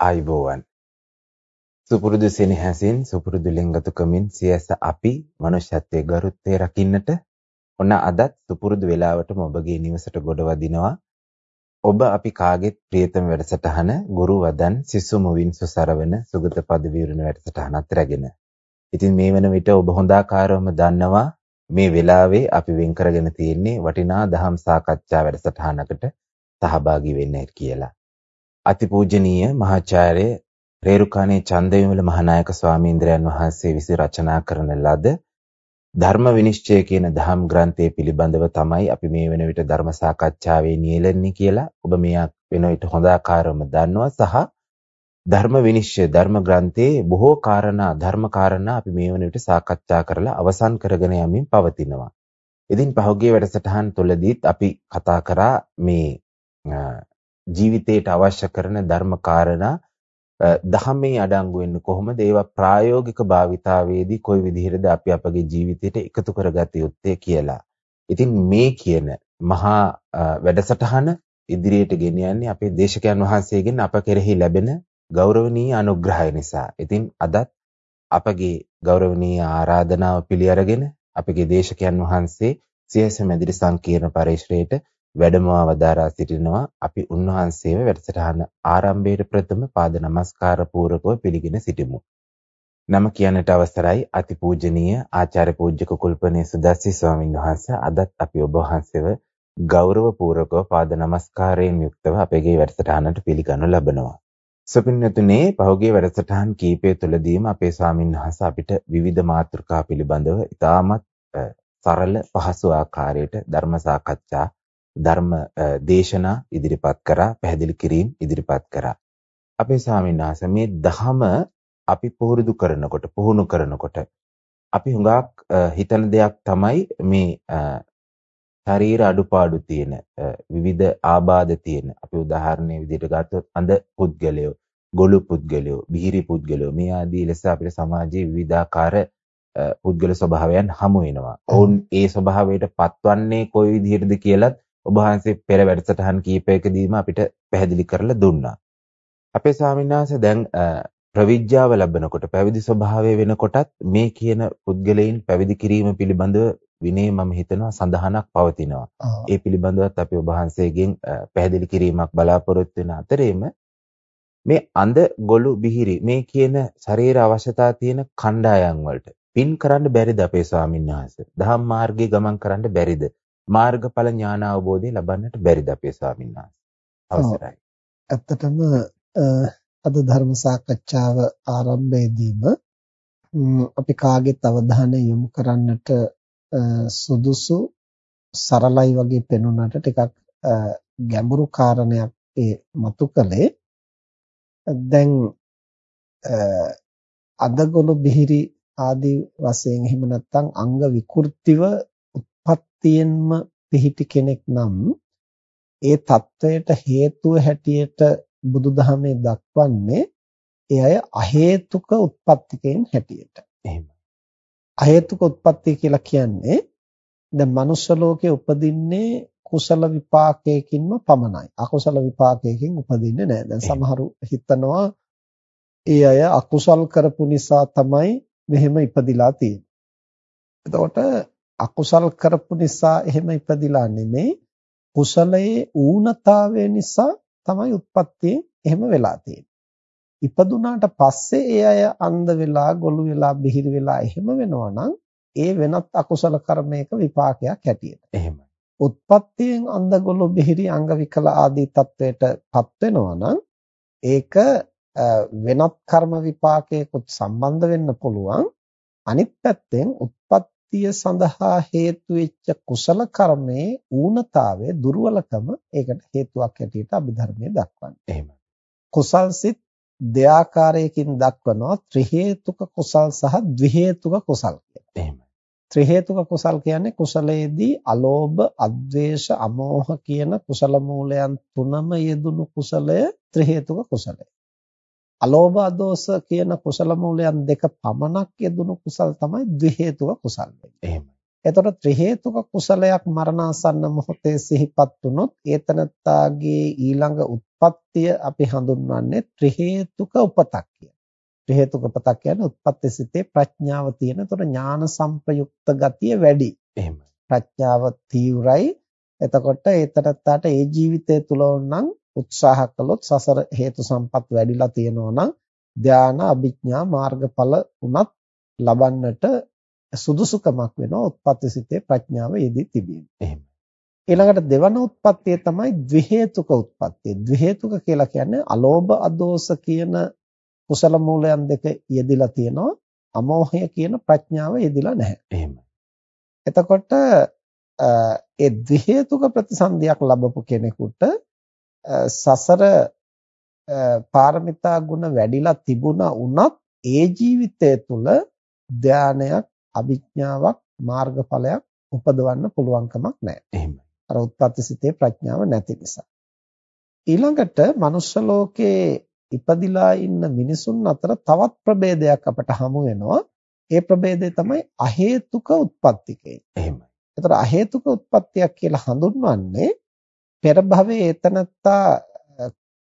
ආයිබෝවන් සුපුරුදු සෙනෙහසින් සුපුරුදු ලෙන්ගතුකමින් සියස අපි මනුෂ්‍යත්වයේ ගරුත්වය රකින්නට ඔන්න අදත් සුපුරුදු වේලාවටම ඔබගේ නිවසට ගොඩවදිනවා ඔබ අපි කාගෙත් ප්‍රියතම වැඩසටහන ගුරු වදන් සිසු මුවින් සුසරවන සුගත පදවිවරණ වැඩසටහනත් රැගෙන. ඉතින් මේ වන විට ඔබ හොඳාකාරවම දන්නවා මේ වෙලාවේ අපි වෙන් කරගෙන තියෙන්නේ වටිනා දහම් සාකච්ඡා වැඩසටහනකට සහභාගී වෙන්න කියලා. අතිපූජනීය මහාචාර්ය රේරුකාණේ චන්දවිමල මහානායක ස්වාමීන්ද්‍රයන් වහන්සේ විසින් රචනා කරන ලද ධර්ම විනිශ්චය කියන දහම් ග්‍රන්ථය පිළිබඳව තමයි අපි මේ වෙන විට ධර්ම සාකච්ඡාවේ නියැලෙන්නේ කියලා ඔබ මේ වෙන විට හොඳ ආකාරවම දන්නවා සහ ධර්ම විනිශ්චය ධර්ම ග්‍රන්ථයේ බොහෝ කාරණා ධර්ම කාරණා අපි මේ වෙන විට සාකච්ඡා කරලා අවසන් කරගෙන යමින් පවතිනවා. ඉතින් පහුගිය වැඩසටහන් තුළදීත් අපි කතා කරා මේ ජීවිතයට අවශ්‍ය කරන ධර්ම කාරණා දහමේ අඩංගු වෙන්නේ කොහොමද ඒවා ප්‍රායෝගික භාවිතාවේදී කොයි විදිහටද අපි අපගේ ජීවිතයට එකතු කරගත යුත්තේ කියලා. ඉතින් මේ කියන මහා වැඩසටහන ඉදිරියට ගෙන යන්නේ අපේ දේශකයන් වහන්සේගෙන් අප කෙරෙහි ලැබෙන ගෞරවනීය අනුග්‍රහය නිසා. ඉතින් අදත් අපගේ ගෞරවනීය ආරාධනාව පිළි අරගෙන අපගේ දේශකයන් වහන්සේ සියස මැදිරි සංකීර්ණ පරිශ්‍රයේට වැඩමවා වදාරා සිටිනවා අපි උන්වහන්සේව වැඩසටහන ආරම්භයේ ප්‍රථම පාද නමස්කාර පූර්වකව පිළිගෙන සිටිමු. නම කියන්නට අවසරයි අතිපූජනීය ආචාර්ය පූජ්‍ය කුකුල්පනේ සුදස්සි ස්වාමීන් වහන්සේ අදත් අපි ඔබ වහන්සේව ගෞරව පූර්වකව පාද නමස්කාරයෙන් යුක්තව අපගේ වැඩසටහනට පිළිගනු ලබනවා. සුපින්නතුනේ පහුගිය වැඩසටහන් කීපය තුළදීම අපේ ස්වාමීන් වහන්සේ අපිට විවිධ මාතෘකා පිළිබඳව ඉතාමත් සරල පහසු ආකාරයට ධර්ම සාකච්ඡා ධර්ම දේශනා ඉදිරිපත් කරා පැහැදිලි කිරීම ඉදිරිපත් කරා අපේ ස්වාමීන් වහන්සේ මේ දහම අපි පුරුදු කරනකොට පුහුණු කරනකොට අපි හුඟක් හිතන දෙයක් තමයි මේ ශරීර අඩුපාඩු තියෙන විවිධ ආබාධ තියෙන අපි උදාහරණයක් විදිහට ගත්තොත් අඳ පුද්ගලයෝ ගොළු පුද්ගලයෝ බිහිරි පුද්ගලයෝ මේ ආදී ලෙස අපේ සමාජයේ විවිධාකාර පුද්ගල ස්වභාවයන් හමු වෙනවා. ඔවුන් ඒ ස්වභාවයට පත්වන්නේ කොයි විදිහටද කියලත් ඔබ වහන්සේ පෙර වැඩසටහන් කීපයකදීම අපිට පැහැදිලි කරලා දුන්නා. අපේ ස්වාමීන් වහන්සේ දැන් ප්‍රවිජ්ජාව ලැබනකොට පැවිදි ස්වභාවය වෙනකොටත් මේ කියන පුද්ගලයන් පැවිදි කිරීම පිළිබඳව විනය මම හිතනවා සඳහනක් පවතිනවා. ඒ පිළිබඳවත් අපි ඔබ වහන්සේගෙන් පැහැදිලි කිරීමක් බලාපොරොත්තු වෙන අතරේම මේ අඳ ගොළු බිහිරි මේ කියන ශරීර අවශ්‍යතා තියෙන කණ්ඩායම් වලට පින් කරන්න බැරිද අපේ ස්වාමීන් වහන්සේ? දහම් මාර්ගයේ ගමන් කරන්න බැරිද? මාර්ගඵල ඥාන අවබෝධය ලබන්නට බැරිද අපේ ස්වාමීන්? අවසරයි. ඇත්තටම අද ධර්ම සාකච්ඡාව ආරම්භයේදීම අපි කාගෙත් අවධානය යොමු කරන්නට සුදුසු සරලයි වගේ පෙනුනට ටිකක් ගැඹුරු කාරණයක් ඒ මතු කළේ දැන් අදගොළු බිහිරි ආදී වශයෙන් එහෙම නැත්නම් අංග විකෘතිව උප්පත්තියෙන්ම පිහිටි කෙනෙක් නම් ඒ தත්වයට හේතුව හැටියට බුදුදහමේ දක්වන්නේ ඒ අය අහේතුක උත්පත්තිකෙන් හැටියට. එහෙම. අහේතුක උත්පත්ති කියලා කියන්නේ දැන් මනුෂ්‍ය ලෝකේ උපදින්නේ කුසල විපාකයකින්ම පමණයි. අකුසල විපාකයකින් උපදින්නේ නැහැ. දැන් සමහරු හිතනවා ඒ අය අකුසල් කරපු නිසා තමයි මෙහෙම ඉපදිලා තියෙන්නේ. එතකොට අකුසල් කරපු නිසා එහෙම ඉපදිලා නෙමෙයි කුසලයේ ඌනතාවය නිසා තමයි උත්පත්තියේ එහෙම වෙලා තියෙන්නේ. ඉපදුනාට පස්සේ ඒ අය අන්ධ වෙලා ගොළු වෙලා බිහිරි වෙලා එහෙම වෙනවා නම් ඒ වෙනත් අකුසල කර්මයක විපාකයක් හැටියට. එහෙමයි. උත්පත්තියෙන් අන්ධ ගොළු බිහිරි අංග විකල ආදී තත්වයටපත් වෙනවා නම් ඒක වෙනත් කර්ම විපාකයකට සම්බන්ධ වෙන්න පුළුවන්. අනිත් පැත්තෙන් උත්පත් ප්‍රවෘත්තිය සඳහා හේතු වෙච්ච කුසල කර්මයේ ඌනතාවය දුර්වලකම ඒකට හේතුවක් හැටියට අභිධර්මයේ දක්වන්නේ. එහෙමයි. කුසල් සිත් දෙආකාරයකින් දක්වනවා ත්‍රි හේතුක කුසල් සහ ද්වි හේතුක කුසල් කියලා. එහෙමයි. ත්‍රි හේතුක කුසල් කියන්නේ කුසලයේදී අලෝභ, අද්වේෂ, අමෝහ කියන කුසල මූලයන් තුනම යෙදුණු කුසලය ත්‍රි හේතුක කුසලය. අලෝභ අදෝස කියන කුසල මූලයන් දෙක පමණක් යෙදුණු කුසල් තමයි ද්වි හේතුව කුසල් එහෙමයි. එතකොට ත්‍රි හේතුක කුසලයක් මරණාසන්න මොහොතේ සිහිපත් වුනොත් ඒතනත්තාගේ ඊළඟ උත්පත්තිය අපි හඳුන්වන්නේ ත්‍රි හේතුක උපතක් කියලා. ත්‍රි හේතුක උපතක් කියන්නේ උත්පත්ති සිතේ ප්‍රඥාව තියෙන. එතකොට ඥාන සංප්‍රයුක්ත ගතිය වැඩි. එහෙමයි. ප්‍රඥාව තීව්‍රයි. එතකොට ඒතනත්තාට ඒ ජීවිතය තුල නම් උත්සාහ කළොත් සසර හේතු සම්පත් වැඩිලා තියෙනවා නම් ධානා අභිඥා මාර්ගඵල උනත් ලබන්නට සුදුසුකමක් වෙනවා උත්පත්ති සිතේ ප්‍රඥාව යෙදී තිබීම. එහෙමයි. ඊළඟට දෙවන උත්පත්තිය තමයි ද්වි හේතුක උත්පත්තිය. ද්වි හේතුක කියලා කියන්නේ අලෝභ අදෝස කියන කුසල මූලයන් දෙක යෙදිලා තියෙනවා. අමෝහය කියන ප්‍රඥාව යෙදිලා නැහැ. එහෙමයි. එතකොට ඒ ද්වි හේතුක ප්‍රතිසන්දියක් ලැබපු කෙනෙකුට සසර පාරමිතා ගුණ වැඩිලා තිබුණා වුණත් ඒ ජීවිතය තුළ ධානයක් අභිඥාවක් මාර්ගඵලයක් උපදවන්න පුළුවන් කමක් නැහැ. එහෙමයි. අර උත්පත්ති සිතේ ප්‍රඥාව නැති නිසා. ඊළඟට මනුෂ්‍ය ලෝකේ ඉපදිලා ඉන්න මිනිසුන් අතර තවත් ප්‍රභේදයක් අපට හමු වෙනවා. ඒ ප්‍රභේදය තමයි අහේතුක උත්පත්තිකේ. එහෙමයි. ඒතර අහේතුක උත්පත්තියක් කියලා හඳුන්වන්නේ පෙර භවයේ එතනත්තා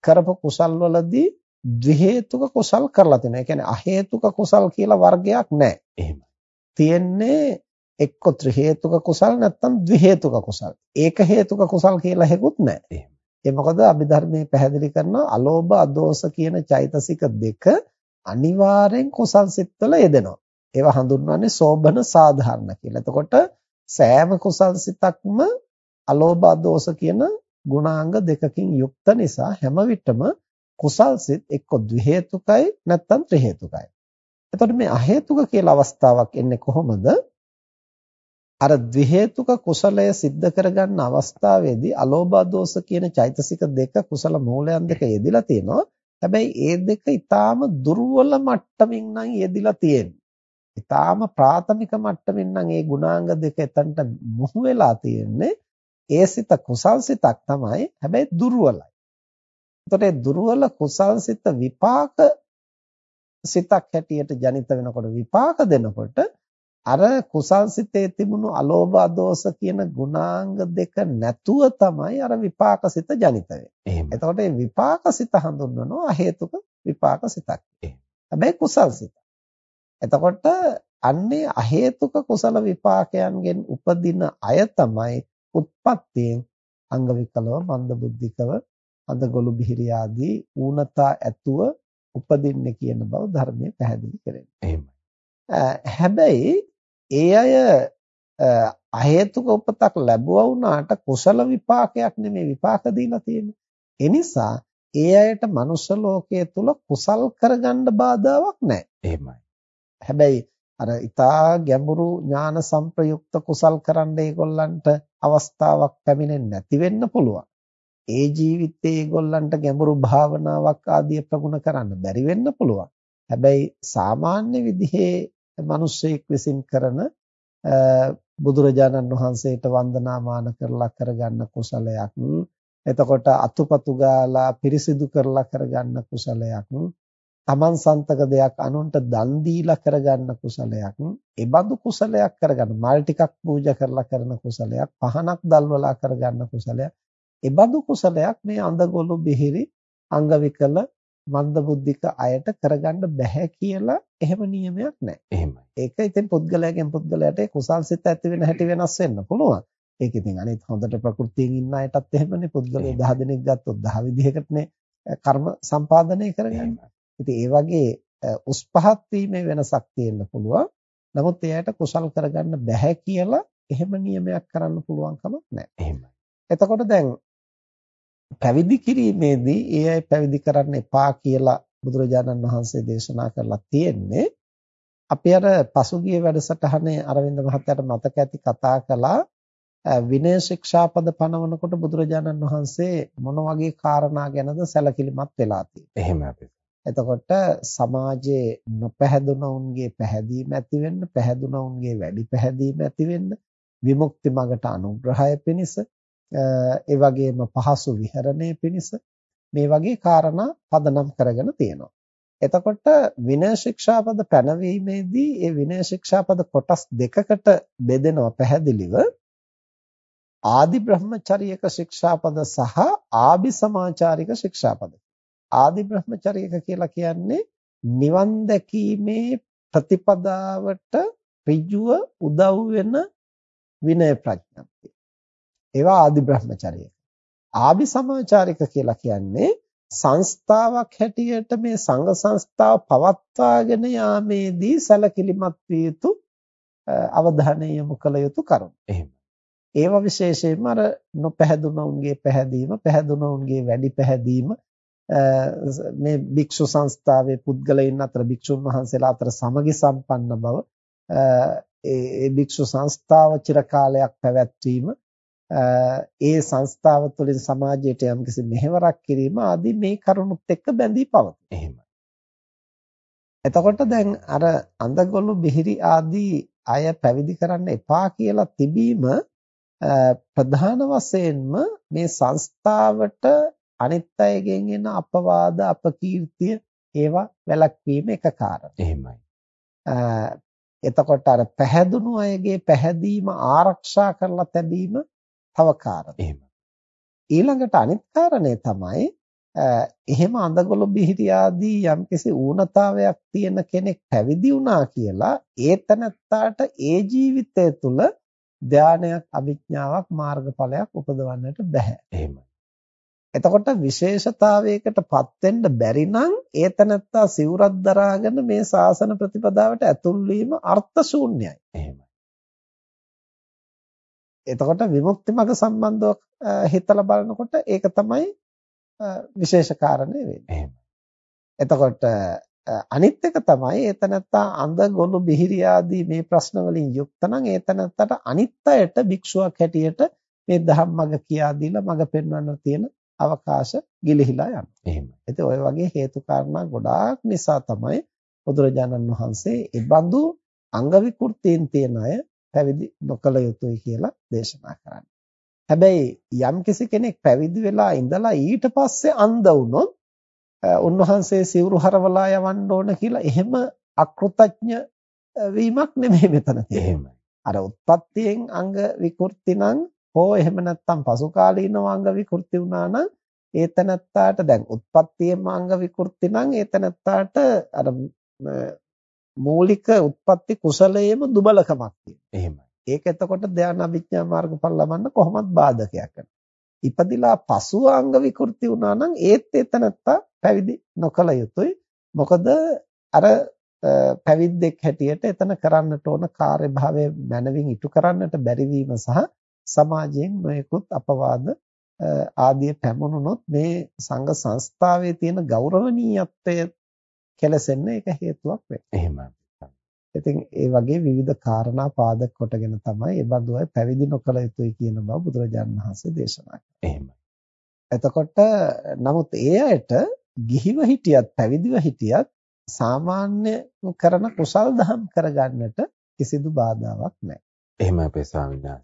කරපු කුසල් වලදී ද්වි හේතුක කුසල් කරලා තියෙනවා. ඒ කියන්නේ අහේතුක කුසල් කියලා වර්ගයක් නැහැ. එහෙමයි. තියෙන්නේ එක්ක ත්‍රි හේතුක කුසල් නැත්නම් ද්වි හේතුක කුසල්. ඒක හේතුක කුසල් කියලා හෙකුත් නැහැ. ඒ මොකද අභිධර්මයේ පැහැදිලි කරන අලෝභ අදෝස කියන චෛතසික දෙක අනිවාර්යෙන් කුසල් සිත්වල යෙදෙනවා. ඒවා හඳුන්වන්නේ සෝබන සාධාරණ කියලා. එතකොට සෑම කුසල් සිතක්ම අලෝභ අදෝස කියන ගුණාංග දෙකකින් යුක්ත නිසා හැම විටම කුසල් සිත් එක්ක ද්වි හේතුකයි නැත්නම් ත්‍රි හේතුකයි. එතකොට මේ අහේතුක කියලා අවස්ථාවක් එන්නේ කොහොමද? අර ද්වි හේතුක කුසලය સિદ્ધ කරගන්න අවස්ථාවේදී අලෝභ දෝෂ කියන චෛතසික දෙක කුසල මූලයන් දෙක යෙදිලා තියෙනවා. හැබැයි ඒ දෙක ඊටාම දුර්වල මට්ටමින් නම් යෙදිලා තියෙන්නේ. ඊටාම ප්‍රාථමික මට්ටමින් නම් ඒ ගුණාංග දෙක එතනට මුහු වෙලා තියෙන්නේ. ඒ සිත කුසල් සිතක් තමයි. හැබැයි දුර්වලයි. එතකොට ඒ දුර්වල කුසල් සිත විපාක සිතක් හැටියට ජනිත වෙනකොට විපාක දෙනකොට අර කුසල් සිතේ තිබුණු අලෝභ අදෝස කියන ගුණාංග දෙක නැතුව තමයි අර විපාක සිත ජනිත වෙන්නේ. එතකොට මේ විපාක සිත හඳුන්වනවා හේතුක විපාක සිතක්. හැබැයි කුසල් සිත. එතකොට අන්නේ අහේතුක කුසල විපාකයන්ගෙන් උපදින අය තමයි උත්පත්තියෙන් අංග විකලව මන්ද බුද්ධිකව අඳගොළු බිහිරි ආදී ඌනතා ඇතුව උපදින්නේ කියන බව ධර්මයේ පැහැදිලි කරන්නේ. එහෙමයි. හැබැයි ඒ අය අහේතුක උපතක් ලැබුවා වුණාට කුසල විපාකයක් නෙමෙයි විපාක දීලා තියෙන්නේ. ඒ නිසා ඒ අයට මනුෂ්‍ය ලෝකයේ තුල කුසල් කරගන්න බාධාවක් නැහැ. එහෙමයි. හැබැයි අර ඊටා ගැඹුරු ඥාන සංප්‍රයුක්ත කුසල් කරන්න ඒගොල්ලන්ට අවස්ථාවක් පැමිණෙන්නේ නැති වෙන්න පුළුවන්. ඒ ජීවිතේ ඒගොල්ලන්ට ගැඹුරු භාවනාවක් ආදිය ප්‍රගුණ කරන්න බැරි වෙන්න පුළුවන්. හැබැයි සාමාන්‍ය විදිහේ මිනිස්සෙක් විසින් කරන බුදුරජාණන් වහන්සේට වන්දනාමාන කරලා කරගන්න කුසලයක් එතකොට අතුපතු ගාලා පිරිසිදු කරලා කරගන්න කුසලයක් තමන් සන්තක දෙයක් අනුන්ට දන් දීලා කරගන්න කුසලයක් ඒ බඳු කුසලයක් කරගන්න මල් ටිකක් පූජා කරලා කරන කුසලයක් පහනක් දල්වලා කරගන්න කුසලයක් ඒ බඳු කුසලයක් මේ අඳගොළු බිහිරි අංගවිකල මන්දබුද්ධික අයට කරගන්න බෑ කියලා එහෙම නියමයක් නැහැ. එහෙමයි. ඒක ඉතින් පුද්ගලයාගෙන් පුද්ගලයාට කුසල් සිත ඇති වෙන හැටි වෙනස් වෙන්න පුළුවන්. ඒක ඉතින් අනිත් හොඳට ප්‍රകൃතියෙන් ඉන්න අයටත් එහෙමනේ පුද්ගලයා 10 දෙනෙක් ගත්තොත් 10 විදිහකටනේ කර්ම සම්පාදනය කරගන්නේ. ඉතින් ඒ වගේ උස් පහත් වීමේ වෙනසක් තියෙන්න පුළුවන්. නමුත් එයාට කුසල් කරගන්න බෑ කියලා එහෙම නියමයක් කරන්න පුළුවන් කමක් නැහැ. එහෙමයි. එතකොට දැන් පැවිදි කිරීමේදී ඒ අය පැවිදි කරන්න එපා කියලා බුදුරජාණන් වහන්සේ දේශනා කරලා තියෙන්නේ. අපි අර පසුගිය වැඩසටහනේ අරවින්ද මහත්තයාට මතක ඇති කතා කළා විනය ශික්ෂාපද පනවනකොට බුදුරජාණන් වහන්සේ මොන වගේ කාරණා ගැනද සැලකිලිමත් වෙලා තියෙන්නේ. එහෙම අපි. එතකොට සමාජයේ නොපැහැදුණුන්ගේ පැහැදීම ඇති වෙන්න, පැහැදුණුන්ගේ වැඩි පැහැදීම ඇති වෙන්න, විමුක්ති මගට අනුග්‍රහය පිණිස, ඒ වගේම පහසු විහරණය පිණිස මේ වගේ කාරණා පදනම් කරගෙන තියෙනවා. එතකොට විනය ශික්ෂාපද පැනවීමේදී ඒ විනය ශික්ෂාපද කොටස් දෙකකට බෙදෙනවා පැහැදිලිව ආදි බ්‍රහ්මචර්යක ශික්ෂාපද සහ ආභි සමාචාරික ශික්ෂාපද. ආදි බ්‍රහ්මචර්යක කියලා කියන්නේ නිවන් දැකීමේ ප්‍රතිපදාවට ඍජුව උදව් වෙන විනය ප්‍රඥප්තිය. ඒවා ආදි බ්‍රහ්මචර්යය. ආභි සමාචාරික කියලා කියන්නේ සංස්ථාවක් හැටියට මේ සංඝ සංස්ථාව පවත්වාගෙන යාමේදී සැලකිලිමත් විය යුතු අවධානය යොමු කළ යුතු කරුණු. එහෙම. ඒවා විශේෂයෙන්ම අර නොපැහැදුණුන්ගේ පැහැදීම, පැහැදුණුන්ගේ වැඩි පැහැදීම මේ භික්ෂු සංස්ථාවේ පුද්ගලයන් අතර භික්ෂුන් වහන්සේලා අතර සමගි සම්පන්න බව ඒ භික්ෂු සංස්ථාව චිර කාලයක් පැවැත්වීම ඒ සංස්ථාව තුළින් සමාජයට යම්කිසි මෙහෙවරක් කිරීම ආදී මේ කරුණුත් එක්ක බැඳී පවතී. එහෙමයි. එතකොට දැන් අර අඳගොළු බිහිරි ආදී අය පැවිදි කරන්න එපා කියලා තිබීම ප්‍රධාන වශයෙන්ම මේ සංස්ථාවට අනිත් අයගෙන් එන අපවාද අපකීර්තිය ඒවා වැළැක්වීම එක කාරණා. එහෙමයි. එතකොට අර පැහැදුණු අයගේ පැහැදීම ආරක්ෂා කරලා තැබීම තව කාරණා. එහෙම. ඊළඟට අනිත් කාරණේ තමයි එහෙම අඳගොළු බිහිරි ආදී යම්කිසි ඌනතාවයක් තියෙන කෙනෙක් පැවිදි වුණා කියලා ඒ තනත්තාට ඒ ජීවිතය තුළ ධානයක් අභිඥාවක් මාර්ගඵලයක් උපදවන්නට බෑ. එහෙමයි. එතකොට විශේෂතාවයකටපත් වෙන්න බැරි නම් ඒ තනත්තා සිවුරක් දරාගෙන මේ ශාසන ප්‍රතිපදාවට ඇතුල් වීම අර්ථ ශූන්‍යයි. එහෙමයි. එතකොට විමුක්ති මඟ සම්බන්ධව හිතලා බලනකොට ඒක තමයි විශේෂ කාරණේ වෙන්නේ. එතකොට අනිත් එක තමයි ඒතනත්තා අඳ ගොළු බිහිරි ආදී මේ ප්‍රශ්න වලින් යුක්ත නම් ඒතනත්තට අනිත් අයට භික්ෂුවක් හැටියට මේ ධම්ම මඟ කියා දීලා මඟ පෙන්වන්න තියෙන අවකාශ ගිලිහිලා යනවා. එහෙමයි. ඉතින් ওই වගේ හේතු කාරණා ගොඩාක් නිසා තමයි බුදුරජාණන් වහන්සේ ඒ බඳු අංග විකෘතීන් තියෙන අය පැවිදි නොකළ යුතුයි කියලා දේශනා කරන්නේ. හැබැයි යම්කිසි කෙනෙක් පැවිදි වෙලා ඉඳලා ඊට පස්සේ අන්ධ වුණොත් උන්වහන්සේ සිවුරු හරවලා යවන්න ඕන කියලා එහෙම අකෘතඥ වීමක් නෙමෙයි මෙතන එහෙමයි. අර උත්පත්තියෙන් අංග විකෘති නම් හෝ එහෙම නැත්නම් පසු කාලීනව අංග විකෘති වුණා නම් ඒතනත්තාට දැන් උත්පත්තියෙම අංග විකෘති නම් ඒතනත්තාට අර මූලික උත්පත්ති කුසලයේම දුබලකමක් තියෙනවා. එහෙමයි. ඒක එතකොට ධානා විඥා මාර්ගඵල ලබන්න කොහොමත් බාධකයක් වෙනවා. ඉපදිලා පසුව අංග විකෘති වුණා නම් ඒත් එතනත්තා පැවිදි නොකළ යුතුයි. මොකද අර පැවිද්දෙක් හැටියට එතන කරන්නට ඕන කාර්යභාවය මනවින් ඉටු කරන්නට බැරි සහ සමාජයෙන් නොයෙකුත් අපවාද ආදී පැමුණුනොත් මේ සංඝ සංස්ථාවේ තියෙන ගෞරවනීයත්වය කෙලසෙන්න ඒක හේතුවක් වෙනවා. එහෙමයි. ඉතින් ඒ වගේ විවිධ කාරණා පාදක කොටගෙන තමයි ඒ බඳු අය පැවිදි නොකළ යුතුයි කියන බව බුදුරජාණන් වහන්සේ දේශනා කළා. එහෙමයි. එතකොට නමුත් ඒ අයට ගිහිව හිටියත් පැවිදිව හිටියත් සාමාන්‍ය කරන කුසල් දහම් කරගන්නට කිසිදු බාධාවක් නැහැ. එහෙමයි අපේ ස්වාමීන්.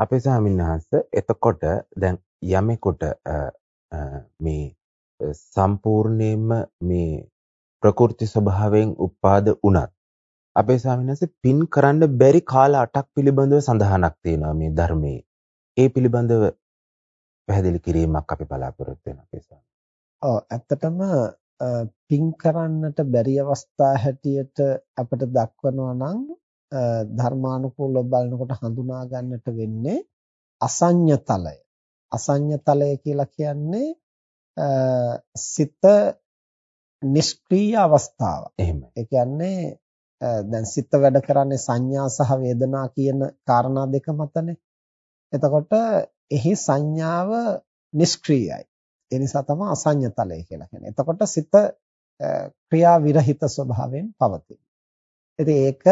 අපේ ස්වාමීන් වහන්සේ එතකොට දැන් යමෙකුට මේ සම්පූර්ණයෙන්ම මේ ප්‍රකෘති ස්වභාවයෙන් උපාද වුණත් අපේ ස්වාමීන් වහන්සේ පින් කරන්න බැරි කාල 8ක් පිළිබඳව සඳහනක් තියෙනවා මේ ධර්මයේ. ඒ පිළිබඳව පැහැදිලි කිරීමක් අපි බලාපොරොත්තු වෙනවා අපේ ස්වාමීන්. ඔව් ඇත්තටම පින් කරන්නට බැරි අවස්ථා හැටියට අපිට දක්වනවා නම් ධර්මානුකූලව බලනකොට හඳුනා ගන්නට වෙන්නේ අසඤ්ඤතලය. අසඤ්ඤතලය කියලා කියන්නේ සිත නිෂ්ක්‍රීය අවස්ථාව. එහෙමයි. ඒ කියන්නේ දැන් සිත වැඩ කරන්නේ සංඥා සහ වේදනා කියන කාරණා දෙක මතනේ. එතකොට එහි සංඥාව නිෂ්ක්‍රීයයි. ඒ නිසා තමයි අසඤ්ඤතලය කියලා කියන්නේ. එතකොට සිත ක්‍රියා විරහිත ස්වභාවයෙන් පවතී. ඉතින් ඒක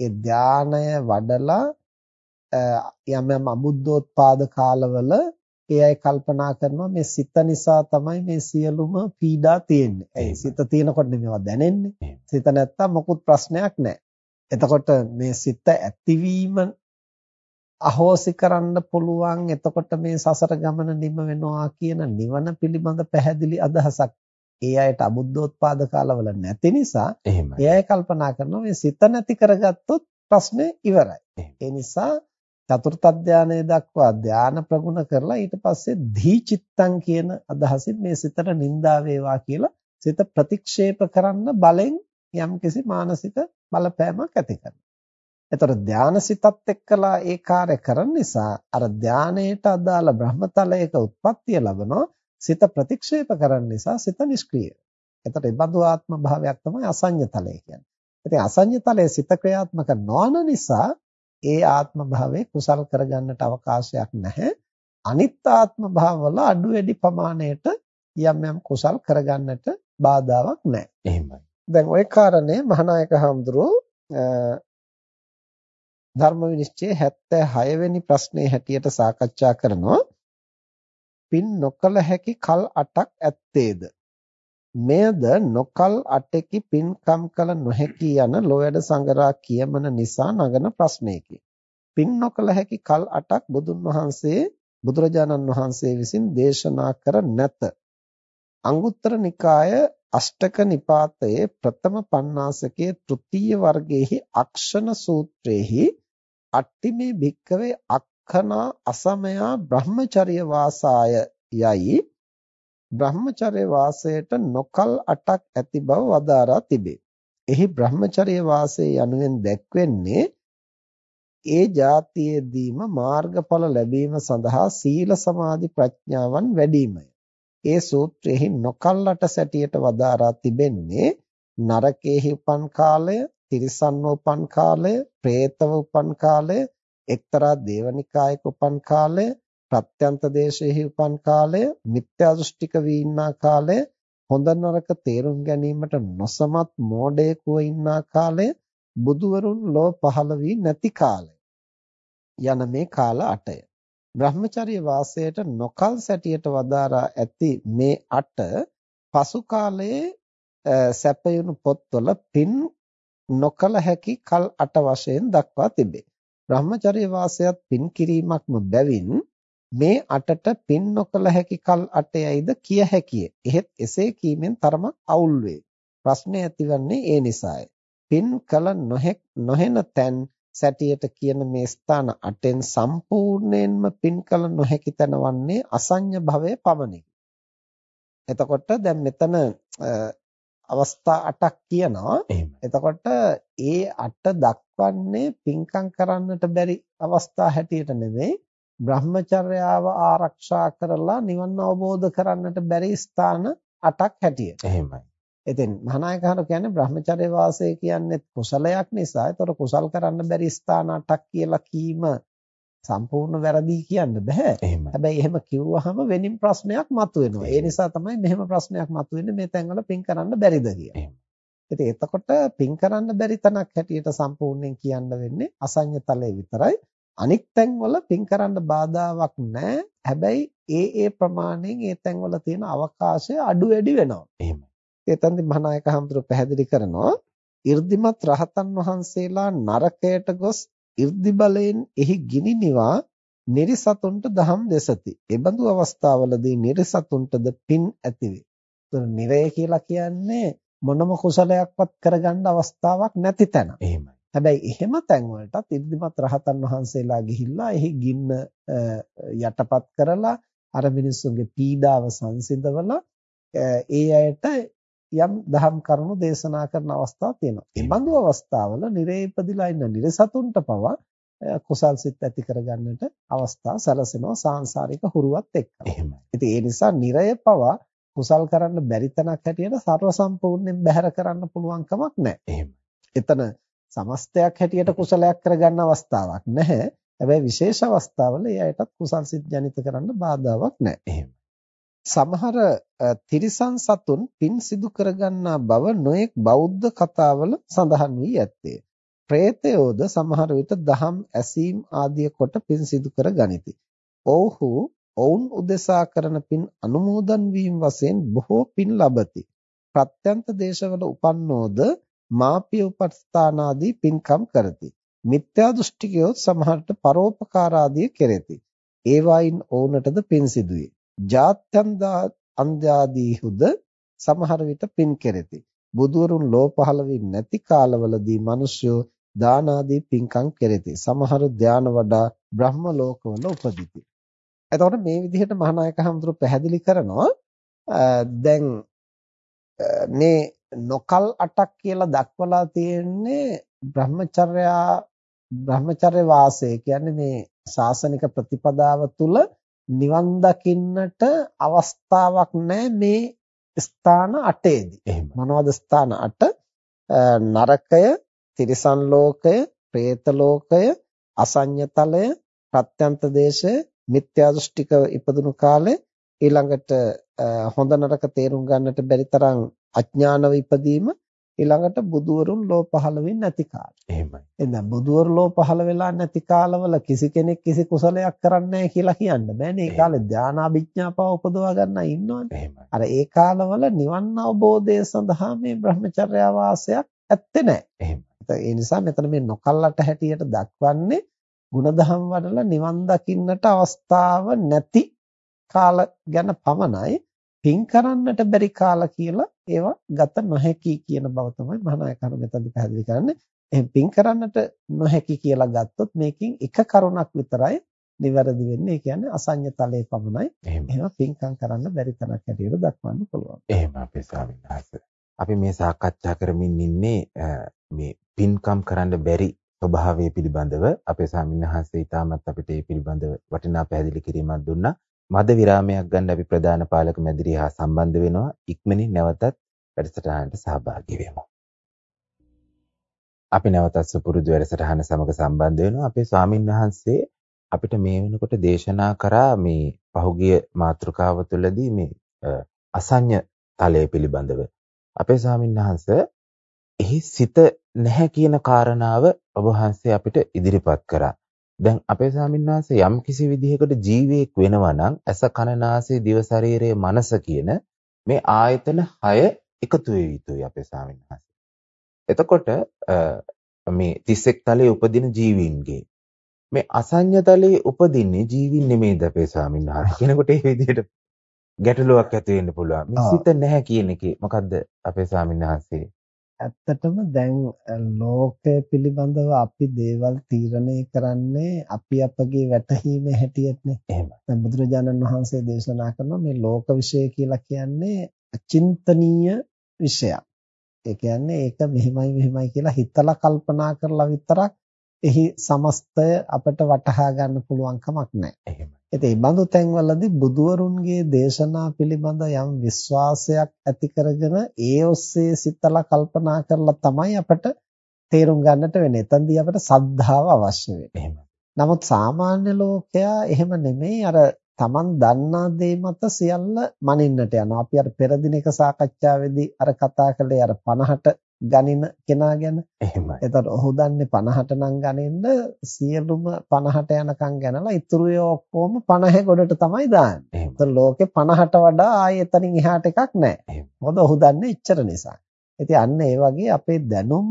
ඒ ධානය වඩලා යම් යම් අබුද්ධෝත්පාද කාලවල ඒ අය කල්පනා කරනවා මේ සිත නිසා තමයි මේ සියලුම පීඩා තියෙන්නේ. ඒ සිත තියෙනකොට මේවා දැනෙන්නේ. සිත නැත්තම් මොකුත් ප්‍රශ්නයක් නැහැ. එතකොට මේ සිත ඇතිවීම අහෝසි කරන්න පුළුවන් එතකොට මේ සසර ගමන නිම වෙනවා කියන නිවන පිළිබඳ පැහැදිලි අදහසක් ඒ අයට අබුද්ධෝත්පාද කාලවල නැති නිසා. ඒ අය කල්පනා කරනවා මේ සිත නැති කරගත්තොත් ප්‍රශ්නේ ඉවරයි. ඒ නිසා චතුර්ථ ධානයේ දක්වා ධාන ප්‍රගුණ කරලා ඊට පස්සේ ධීචිත්තං කියන අදහසින් මේ සිතට නිඳා වේවා කියලා සිත ප්‍රතික්ෂේප කරන්න බලෙන් යම්කිසි මානසික බලපෑමක් ඇති කරනවා. එතකොට ධානසිතත් එක්කලා ඒ කාර්ය කරන නිසා අර ධානයට අදාළ බ්‍රහ්මතලයක උත්පත්තිය ලබනවා සිත ප්‍රතික්ෂේප කරන නිසා සිත නිෂ්ක්‍රීය. එතකොට ඒ බඳු ආත්ම භාවයක් තමයි අසඤ්ඤ තලය කියන්නේ. ඉතින් අසඤ්ඤ තලයේ සිත ක්‍රියාත්මක නොවන නිසා ඒ ආත්ම භාවයේ කුසල් කරගන්නට අවකාශයක් නැහැ. අනිත් ආත්ම භාවවල අඩු වැඩි ප්‍රමාණයට යම් යම් කුසල් කරගන්නට බාධාවක් නැහැ. එහෙමයි. දැන් ওই කාරණේ මහානායක හඳුරෝ ධර්ම විනිශ්චය 76 වෙනි ප්‍රශ්නේ හැටියට සාකච්ඡා කරනවා. පින් නොකල හැකි කල් 8ක් ඇත්තේද? මෙයද නොකල් 8කි පින්කම් කල නොහැකි යන ලෝයඩ සංගරා කියමන නිසා නගන ප්‍රශ්නයකි. පින් නොකල හැකි කල් 8ක් බුදුන් වහන්සේ බුදුරජාණන් වහන්සේ විසින් දේශනා කර නැත. අංගුත්තර නිකාය අෂ්ටක නිපාතයේ ප්‍රථම පණ්ණාසකයේ තෘතීය වර්ගයේහි අක්ෂණ සූත්‍රයේහි අට්ටිමේ භික්කවේ අක්ඛනා අසමයා බ්‍රහ්මචර්ය වාසාය යයි බ්‍රහ්මචර්ය වාසයට නොකල් අටක් ඇති බව වදාරා තිබේ. එහි බ්‍රහ්මචර්ය වාසය යනුවෙන් දැක්වෙන්නේ ඒ જાතියේදීම මාර්ගඵල ලැබීම සඳහා සීල සමාධි ප්‍රඥාවන් වැඩිමය. ඒ සූත්‍රයෙහි නොකල් අට සැටියට වදාරා තිබෙන්නේ නරකයේ උපන් කාලය, තිරිසන්ව උපන් කාලය, പ്രേතව උපන් කාලය එක්තරා දේවනිකායක උපන් කාලය, ප්‍රත්‍යන්ත දේශයේහි උපන් කාලය, මිත්‍යා දෘෂ්ටික වී ඉන්නා කාලය, හොඳ නරක තේරුම් ගැනීමට නොසමත් මෝඩයෙකුව ඉන්නා කාලය, බුදුවරුන් ලෝ පහළ වී නැති කාලය යන මේ කාල 8ය. බ්‍රහ්මචර්ය වාසයට නොකල් සැටියට වදාරා ඇති මේ 8 පසු කාලයේ සැපයුණු පොත්වල පින් නොකල හැකි කල් 8 වශයෙන් දක්වා තිබේ. බ්‍රහ්මචර්ය වාසයත් පින් කිරීමක්ම බැවින් මේ 8ට පින් නොකල හැකි කල් 8යයිද කිය හැකිය. එහෙත් එසේ කීමෙන් තරමක් අවුල් වේ. ප්‍රශ්නය ඇතිවන්නේ ඒ නිසාය. පින් කල නොහැක් නොහෙන තැන් සැටියට කියන මේ ස්ථාන 8න් සම්පූර්ණයෙන්ම පින් කල නොහැකි තැන වන්නේ අසඤ්ඤ භවයේ පමණි. එතකොට දැන් මෙතන අවස්ථා 8ක් කියනවා. එතකොට ඒ 8 දක්වන්නේ පින්කම් කරන්නට බැරි අවස්ථා හැටියට නෙවෙයි බ්‍රහ්මචර්යාව ආරක්ෂා කරලා නිවන් අවබෝධ කරන්නට බැරි ස්ථාන 8ක් හැටියට. එහෙමයි. ඉතින් මහානායකහරු කියන්නේ බ්‍රහ්මචර්ය වාසය කියන්නේ කුසලයක් නිසා. ඒතර කුසල් කරන්න බැරි ස්ථාන 8ක් කියලා කීම සම්පූර්ණ වැරදි කියන්න බෑ. හැබැයි එහෙම කිව්වහම වෙනින් ප්‍රශ්නයක් මතුවෙනවා. ඒ නිසා තමයි මෙහෙම ප්‍රශ්නයක් මතුවෙන්නේ මේ තැන්වල පින් කරන්න බැරිද කියලා. ඉතින් එතකොට පින් කරන්න බැරි තැනක් හැටියට සම්පූර්ණයෙන් කියන්න වෙන්නේ අසඤ්ඤ තලයේ විතරයි. අනික් තැන්වල පින් කරන්න බාධාවක් නැහැ. හැබැයි ඒ ඒ ප්‍රමාණයෙන් ඒ තැන්වල තියෙන අවකාශය අඩු වැඩි වෙනවා. එහෙමයි. ඒතන්දි මහානායක හඳුර පැහැදිලි කරනවා 이르දිමත් රහතන් වහන්සේලා නරකයට ගොස් 이르දි බලයෙන් එහි ගිනි නිවා නිරිසතුන්ට දහම් දෙසති. එබඳු අවස්ථාවලදී නිරිසතුන්ටද පින් ඇතිවේ. ඒතර නිරය කියලා කියන්නේ මොනම කුසලයක්වත් කරගන්න අවස්ථාවක් නැති තැන. එහෙමයි. හැබැයි එහෙම තැන් වලටත් ඉර්ධිමත් රහතන් වහන්සේලා ගිහිල්ලා එහි ගින්න යටපත් කරලා අර මිනිස්සුන්ගේ පීඩාව සංසිඳවලා ඒ අයට යම් දහම් කරුණු දේශනා කරන අවස්ථා තියෙනවා. ඒ බඳු අවස්ථාවල නිරේ ඉපදිලා ඉන්න නිරසතුන්ට පවා කුසල් සිත් ඇති කරගන්නට අවස්ථා සැලසෙනවා සාංශාරික හුරුවත් එක්ක. එහෙමයි. ඉතින් ඒ නිසා නිරය පවා කුසල් කරන්න බැරි තැනක් හැටියට ਸਰව සම්පූර්ණයෙන් බැහැර කරන්න පුළුවන් කමක් නැහැ. එහෙමයි. එතන සමස්තයක් හැටියට කුසලයක් කරගන්න අවස්ථාවක් නැහැ. හැබැයි විශේෂ අවස්ථාවල ඒ අයටත් කුසල් සිත් ජනිත කරන්න බාධාවක් නැහැ. එහෙමයි. සමහර තිරිසන් සතුන් පින් සිදු කරගන්නා බව නොඑක් බෞද්ධ කතාවල සඳහන් වී ඇත්තේ. പ്രേතයෝද සමහර විට දහම් ඇසීම් ආදිය කොට පින් සිදු කර ගනිති. ඔව්හු ඔවුන් උදෙසා කරන පින් අනුමෝදන් වීම වශයෙන් බොහෝ පින් ලබති. ප්‍රත්‍යන්ත දේශවල උපන්නෝද මාපිය උපස්ථානාදී පින්කම් කරති. මිත්‍යා දෘෂ්ටිකයෝ සමහරට පරෝපකාරාදී කෙරෙති. ඒ වයින් ඔවුන්ටද පින් සිදුවේ. ජාත්‍යන්දා අන්දාදීහුද සමහර විට පින් කෙරෙති. බුදුවරුන් ලෝ පහළ නැති කාලවලදී මිනිසයෝ දාන ආදී පින්කම් කෙරෙති. සමහර ධාන වඩා බ්‍රහ්ම ලෝකවල උපදිති. එතකොට මේ විදිහට මහානායක හඳුරු පැහැදිලි කරනවා දැන් මේ නොකල් අටක් කියලා දක්වලා තියෙන්නේ බ්‍රහ්මචර්යා බ්‍රහ්මචර්ය වාසය කියන්නේ මේ ශාසනික ප්‍රතිපදාව තුළ නිවන් දකින්නට අවස්ථාවක් නැහැ මේ ස්ථාන 8ේදී. එහෙම. මොනවද ස්ථාන 8? නරකය, තිරිසන් ලෝකය, പ്രേත ලෝකය, අසඤ්ඤතලය, ප්‍රත්‍යන්ත දේශය, මිත්‍යා දෘෂ්ටික ඉපදුණු කාලය, ඊළඟට හොඳ නරක තේරුම් ගන්නට බැරි තරම් අඥානව ඉපදීම ඊළඟට බුදුවරුන් ලෝ පහළ වෙන්නේ නැති කාලේ. එහෙමයි. එහෙනම් බුදුවරු ලෝ පහළ වෙලා නැති කාලවල කිසි කෙනෙක් කිසි කුසලයක් කරන්නේ නැහැ කියලා කියන්න බෑනේ. ඒ කාලේ ධානාභිඥාපව උපදවා ගන්න ඉන්නවනේ. එහෙමයි. අර ඒ කාලවල නිවන් අවබෝධය සඳහා මේ බ්‍රහ්මචර්යා වාසයක් ඇත්තේ නැහැ. එහෙමයි. ඒ නිසා මෙතන මේ නොකල්ලට හැටියට දක්වන්නේ ಗುಣධම් වඩලා නිවන් දකින්නට අවස්ථාව නැති කාල ගැන පමණයි. පින් කරන්නට බැරි කාලා කියලා ඒවා ගත නොහැකි කියන බව තමයි මහානායකහරු මෙතනදි පැහැදිලි කරන්නේ. එහෙනම් පින් කරන්නට නොහැකි කියලා ගත්තොත් මේකෙන් එක කරුණක් විතරයි නිවැරදි වෙන්නේ. ඒ කියන්නේ අසඤ්ඤ තලයේ පමණයි. එහෙම පින්කම් කරන්න බැරි තැනක් හැටියට දක්වන්න පුළුවන්. එහෙම අපේ ස්වාමීන්. අපි මේ සාකච්ඡා කරමින් ඉන්නේ මේ පින්කම් කරන්න බැරි ස්වභාවය පිළිබඳව අපේ ස්වාමීන් වහන්සේ ඊටමත් අපිට මේ පිළිබඳව වටිනා පැහැදිලි කිරීමක් දුන්නා. මද විරාමයක් ගන්න අපි ප්‍රධාන පාලක මැදිරිය හා සම්බන්ධ වෙනවා. ඉක්මනින් නැවතත් වැඩසටහනට සහභාගී වෙමු. අපි නැවතත් සුපුරුදු වැඩසටහන සමග සම්බන්ධ වෙනවා. අපේ ස්වාමින් වහන්සේ අපිට මේ වෙනකොට දේශනා කරා මේ පහුගිය මාතෘකාව තුළදී මේ අසඤ්ඤ තලය පිළිබඳව. අපේ ස්වාමින් වහන්සේ එහි සිත නැහැ කියන කාරණාව ඔබ වහන්සේ අපිට ඉදිරිපත් කරා. දැන් අපේ ස්වාමින්වහන්සේ යම් කිසි විදිහකට ජීවියෙක් වෙනවා නම් ඇස කන නාසය දිව ශරීරය මනස කියන මේ ආයතන 6 එකතු වෙ යුතුයි අපේ ස්වාමින්වහන්සේ. එතකොට මේ 31 තලයේ උපදින ජීවීන්ගේ මේ අසඤ්ඤ තලයේ උපදින්නේ ජීවීන් නෙමෙයිද අපේ ස්වාමින්වහන්සේ. කෙනෙකුට ඒ විදිහට ගැටලුවක් ඇති වෙන්න පුළුවන්. මේ සිත නැහැ කියන එකේ මොකද්ද අපේ ස්වාමින්වහන්සේ ඇත්තටම දැන් ලෝකය පිළිබඳව අපි දේවල් තීරණය කරන්නේ අපි අපගේ වැටහීමේ හැටියටනේ. එහෙමයි. දැන් බුදුරජාණන් වහන්සේ දේශනා කරනවා මේ ලෝක විශ්ය කියලා කියන්නේ අචින්තනීය විෂයක්. ඒ කියන්නේ ඒක මෙහිමයි මෙහිමයි කියලා හිතලා කල්පනා කරලා විතරක් එහි සමස්තය අපට වටහා ගන්න පුළුවන් කමක් නැහැ. එහෙමයි. ඉතින් මේ බඳු තැන්වලදී බුදුවරුන්ගේ දේශනා පිළිබඳ යම් විශ්වාසයක් ඇති කරගෙන ඒ ඔස්සේ සිතලා කල්පනා කරලා තමයි අපට තේරුම් ගන්නට වෙන්නේ. එතෙන්දී අපට සද්ධාව අවශ්‍ය වෙන්නේ. නමුත් සාමාන්‍ය ලෝකයා එහෙම නෙමෙයි අර Taman දන්නා දේ මත සියල්ල මනින්නට යනවා. අපි අර පෙර දිනක සාකච්ඡාවේදී අර කතා කළේ අර 50ට ගණින කෙනා ගැන. එහෙමයි. එතකොට ඔහු දන්නේ 50ට නම් ගණින්න සියලුම 50ට යනකම් ගණනලා ඉතුරු ඒ ඔක්කොම 50 ගොඩට තමයි දාන්නේ. එතකොට ලෝකේ 50ට වඩා ආයෙ එතනින් එහාට එකක් නැහැ. මොකද ඔහු දන්නේ එච්චර නිසා. ඉතින් අන්න ඒ වගේ අපේ දැනුම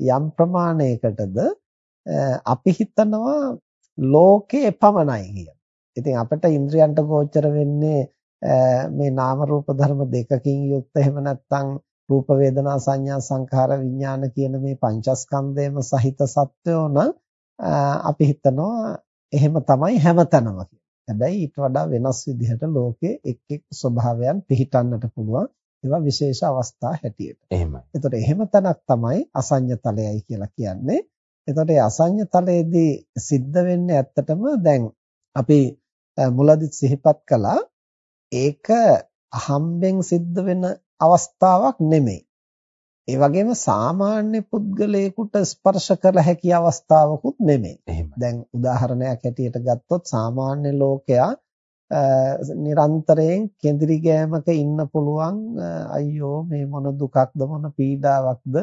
යම් ප්‍රමාණයකටද අපි හිතනවා ලෝකේ පමණයි කියලා. ඉතින් අපිට ඉන්ද්‍රයන්ට ගෝචර වෙන්නේ මේ නාම රූප ධර්ම දෙකකින් යුක්ත එහෙම නැත්නම් රූප වේදනා සංඥා සංඛාර විඥාන කියන මේ පංචස්කන්ධයම සහිත සත්වෝ නම් අපි හිතනවා එහෙම තමයි හැමතැනම හැබැයි ඊට වඩා වෙනස් විදිහට ලෝකයේ එක් එක් ස්වභාවයන් පිහිටන්නට පුළුවන් ඒවා විශේෂ අවස්ථා හැටියට. එහෙමයි. එතකොට එහෙම තැනක් තමයි අසඤ්ඤ තලයයි කියලා කියන්නේ. එතකොට මේ අසඤ්ඤ තලයේදී සිද්ධ වෙන්නේ ඇත්තටම දැන් අපි මුලදි සිහිපත් කළා ඒක අහම්බෙන් සිද්ධ වෙන අවස්ථාවක් නෙමෙයි. ඒ වගේම සාමාන්‍ය පුද්ගලයෙකුට ස්පර්ශ කළ හැකි අවස්ථාවකුත් නෙමෙයි. දැන් උදාහරණයක් හැටියට ගත්තොත් සාමාන්‍ය ලෝකයා නිරන්තරයෙන් කෙඳිරි ගෑමක ඉන්න පුළුවන් අයියෝ මේ මොන දුකක්ද මොන පීඩාවක්ද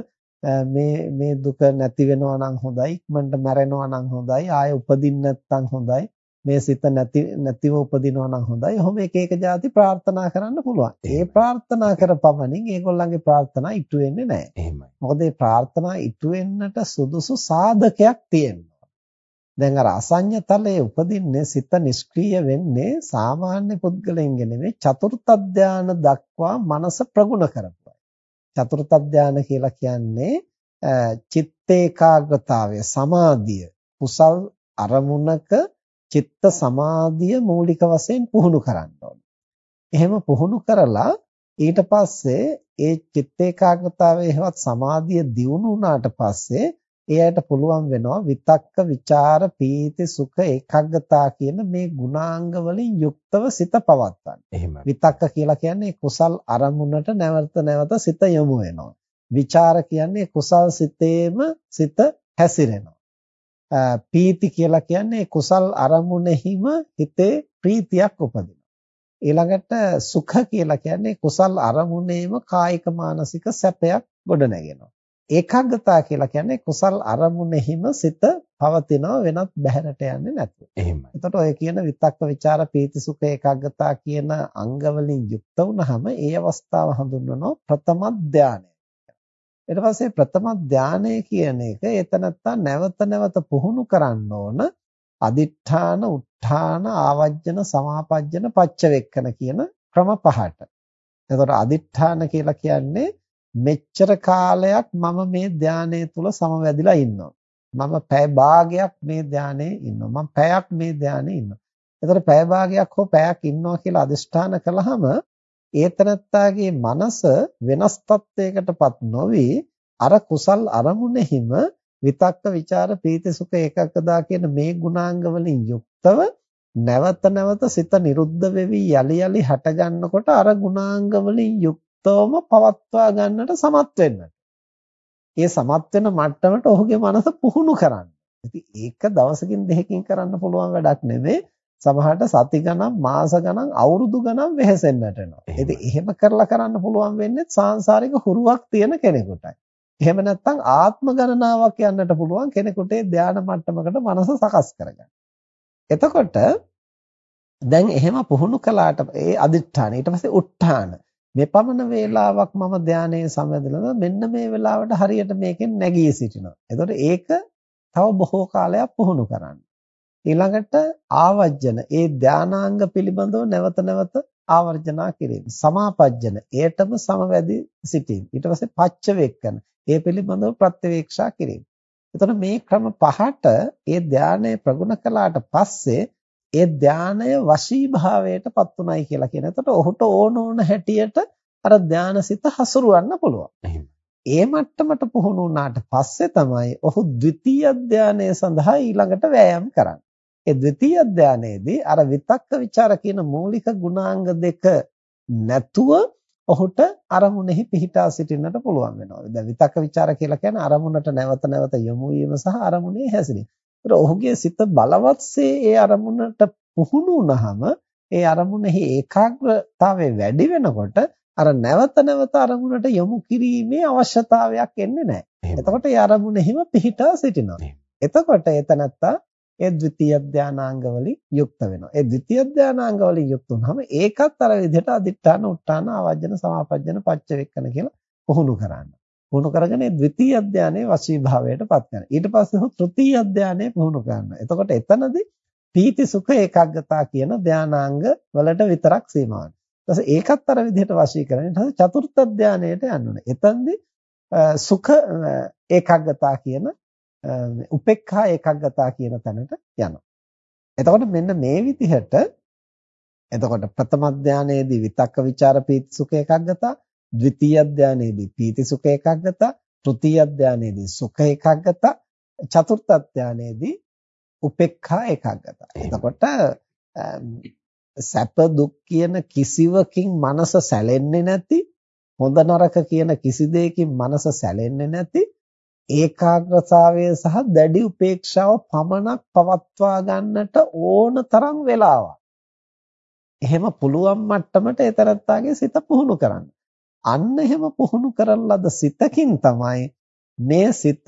මේ මේ දුක නැති වෙනවා නම් හොඳයි ඉක්මනට මැරෙනවා නම් හොඳයි ආය උපදින්න නැත්නම් හොඳයි මේ සිත නැති නැතිව උපදිනවා නම් හොඳයි. ඔහොම එක එක જાති ප්‍රාර්ථනා කරන්න පුළුවන්. ඒ ප්‍රාර්ථනා කරපමණින් ඒගොල්ලන්ගේ ප්‍රාර්ථනා ඉටු වෙන්නේ නැහැ. එහෙමයි. මොකද මේ ප්‍රාර්ථනා ඉටු වෙන්නට සුදුසු සාධකයක් තියෙනවා. දැන් අර අසඤ්ඤතලයේ උපදින්නේ සිත නිෂ්ක්‍රීය වෙන්නේ සාමාන්‍ය පුද්ගලයන්ගේ නෙමෙයි චතුර්ථ ධානය දක්වා මනස ප්‍රගුණ කරපුවා. චතුර්ථ ධානය කියලා කියන්නේ චිත්ත ඒකාග්‍රතාවය සමාධිය කුසල් අරමුණක චිත්ත සමාධිය මූලික වශයෙන් පුහුණු කරන්න ඕනේ. එහෙම පුහුණු කරලා ඊට පස්සේ ඒ චිත්ත ඒකාග්‍රතාවයේ හේවත් සමාධිය දියුණු වුණාට පස්සේ එයාට පුළුවන් වෙනවා විතක්ක ਵਿਚාර පීති සුඛ ඒකාග්‍රතා කියන මේ ගුණාංග වලින් යුක්තව සිත පවත්වන්න. එහෙමයි. විතක්ක කියලා කියන්නේ කුසල් අරමුණට නැවත නැවත සිත යොමු වෙනවා. විචාර කියන්නේ කුසල් සිතේම සිත හැසිරෙනවා. පීති කියලා කියන්නේ කුසල් අරමුණෙහිම හිතේ ප්‍රීතියක් උපදිනවා. ඊළඟට සුඛ කියලා කියන්නේ කුසල් අරමුණේම කායික මානසික සැපයක් ගොඩනගෙනවා. ඒකාග්‍රතාව කියලා කියන්නේ කුසල් අරමුණෙහිම සිත පවතිනවා වෙනත් බැහැරට යන්නේ නැතුව. එහෙමයි. එතකොට ඔය කියන විතක්ක ਵਿਚාර පීති සුඛ ඒකාග්‍රතාව කියන අංග වලින් යුක්ත වුනහම ඒ අවස්ථාව හඳුන්වනවා ප්‍රථම ධානය. ඊට පස්සේ ප්‍රථම ධානය කියන එක එතනත්තා නැවත නැවත පුහුණු කරන්න ඕන අදිඨාන, උත්ථාන, ආවජ්ජන, සමාපජ්ජන, පච්චවෙක්කන කියන ක්‍රම පහට. එතකොට අදිඨාන කියලා කියන්නේ මෙච්චර කාලයක් මම මේ ධානයේ තුල සමවැදිලා ඉන්නවා. මම පැය භාගයක් මේ ධානයේ ඉන්නවා. මම පැයක් මේ ධානයේ ඉන්නවා. එතකොට පැය භාගයක් හෝ පැයක් ඉන්නවා කියලා අදිෂ්ඨාන කළාම ඒතනත්තාගේ මනස වෙනස් තත්වයකටපත් නොවි අර කුසල් අරමුණෙහිම විතක්ක ਵਿਚාර පීති සුඛ ඒකකදා කියන මේ ගුණාංග වලින් යුක්තව නැවත නැවත සිත නිරුද්ධ වෙවි යලි යලි හට ගන්නකොට අර ගුණාංග වලින් යුක්තවම පවත්වා ගන්නට සමත් වෙන්නට. ඒ සමත් වෙන මට්ටමට ඔහුගේ මනස පුහුණු කරන්න. ඉතින් ඒක දවසකින් දෙකකින් කරන්න පුළුවන් වැඩක් නෙමෙයි. සමහරට සති ගණන් මාස ගණන් අවුරුදු ගණන් වෙහෙසෙන්නට වෙනවා. ඉතින් එහෙම කරලා කරන්න පුළුවන් වෙන්නේ සාංශාරික හුරුවක් තියෙන කෙනෙකුටයි. එහෙම නැත්නම් ආත්ම ගණනාවක් යන්නට පුළුවන් කෙනෙකුට ධානා මට්ටමකට මනස සකස් කරගන්න. එතකොට දැන් එහෙම පුහුණු කළාට ඒ අදිඨාන ඊට පස්සේ උත්ථාන මේ පමණ වේලාවක් මම ධානයේ සමවැදලා මෙන්න මේ වෙලාවට හරියට මේකෙන් නැගී සිටිනවා. එතකොට ඒක තව බොහෝ කාලයක් පුහුණු කරන්න. ඊළඟට ආවර්ජන. ඒ ධානාංග පිළිබඳව නැවත නැවත ආවර්ජනා කිරීම. සමාපජ්ජන. ඒටම සමවැදී සිටීම. ඊට පස්සේ පච්ච වේක්කන ඒ පිළිබඳව ප්‍රත්‍යවේක්ෂා කිරීම. එතකොට මේ ක්‍රම පහට ඒ ධානය ප්‍රගුණ කළාට පස්සේ ඒ ධානය වශී භාවයටපත් උනායි කියලා කියන. එතකොට ඔහුට ඕන ඕන හැටියට අර ධානසිත හසුරවන්න පුළුවන්. ඒ මට්ටමට පුහුණු වුණාට පස්සේ තමයි ඔහු ද්විතීය ධානය සඳහා ඊළඟට වෑයම් කරන්නේ. ඒ ද්විතීයි ධානයේදී අර විතක්ක ਵਿਚාර කියන මූලික ගුණාංග දෙක නැතුව ඔහුට අරමුණෙහි පිහිටා සිටින්නට පුළුවන් වෙනවා. දැන් විතක්ක ਵਿਚාර කියලා කියන්නේ අරමුණට නැවත නැවත යොමු වීම සහ අරමුණේ හැසිරීම. ඒතර ඔහුගේ සිත බලවත්සේ ඒ අරමුණට පුහුණු වුණාම ඒ අරමුණෙහි ඒකාග්‍රතාවය වැඩි වෙනකොට අර නැවත නැවත අරමුණට යොමු කිරීමේ අවශ්‍යතාවයක් එන්නේ නැහැ. එතකොට ඒ අරමුණෙහිම පිහිටා සිටිනවා. එතකොට එතනත්තා ඒ ද්විතීය ධානාංග වලින් යුක්ත වෙනවා. ඒ ද්විතීය ධානාංග වලින් යුක්ත වුනහම ඒකත් අර විදිහට අදිඨාන, උට්ටාන, ආවජන, සමාපජ්ජන, පච්චවෙක්කන කියලා පුහුණු කරන්න. පුහුණු කරගෙන ඒ ද්විතීය ධානයේ වශී භාවයටපත් කරනවා. ඊට පස්සේ හු තෘතීය ධානයේ පුහුණු කරනවා. එතකොට එතනදී පීති සුඛ ඒකාග්‍රතාව කියන ධානාංග වලට විතරක් සීමා වෙනවා. ඊට පස්සේ ඒකත් අර විදිහට වශී කරගෙන ඊට පස්සේ චතුර්ථ ධානයට යන්න ඕනේ. එතෙන්දී සුඛ ඒකාග්‍රතාව කියන උපේක්ඛා ඒකග්ගතා කියන තැනට යනවා. එතකොට මෙන්න මේ විදිහට එතකොට ප්‍රථම ධානයේදී විතක්ක ਵਿਚාර පීති සුඛ ඒකග්ගතා, ද්විතීය ධානයේදී පීති සුඛ ඒකග්ගතා, තෘතීය ධානයේදී සුඛ ඒකග්ගතා, චතුර්ථ ධානයේදී උපේක්ඛා ඒකග්ගතා. එතකොට සැප දුක් කියන කිසිවකින් මනස සැලෙන්නේ නැති හොඳ නරක කියන කිසි දෙයකින් මනස සැලෙන්නේ නැති ඒකාග්‍රතාවය සහ දැඩි උපේක්ෂාව පමණක් පවත්වා ගන්නට ඕන තරම් වෙලාවක්. එහෙම පුළුවන් මට්ටමට ඒතරත්තාගේ සිත පුහුණු කරන්න. අන්න එහෙම පුහුණු කරන ලද සිතකින් තමයි මේ සිත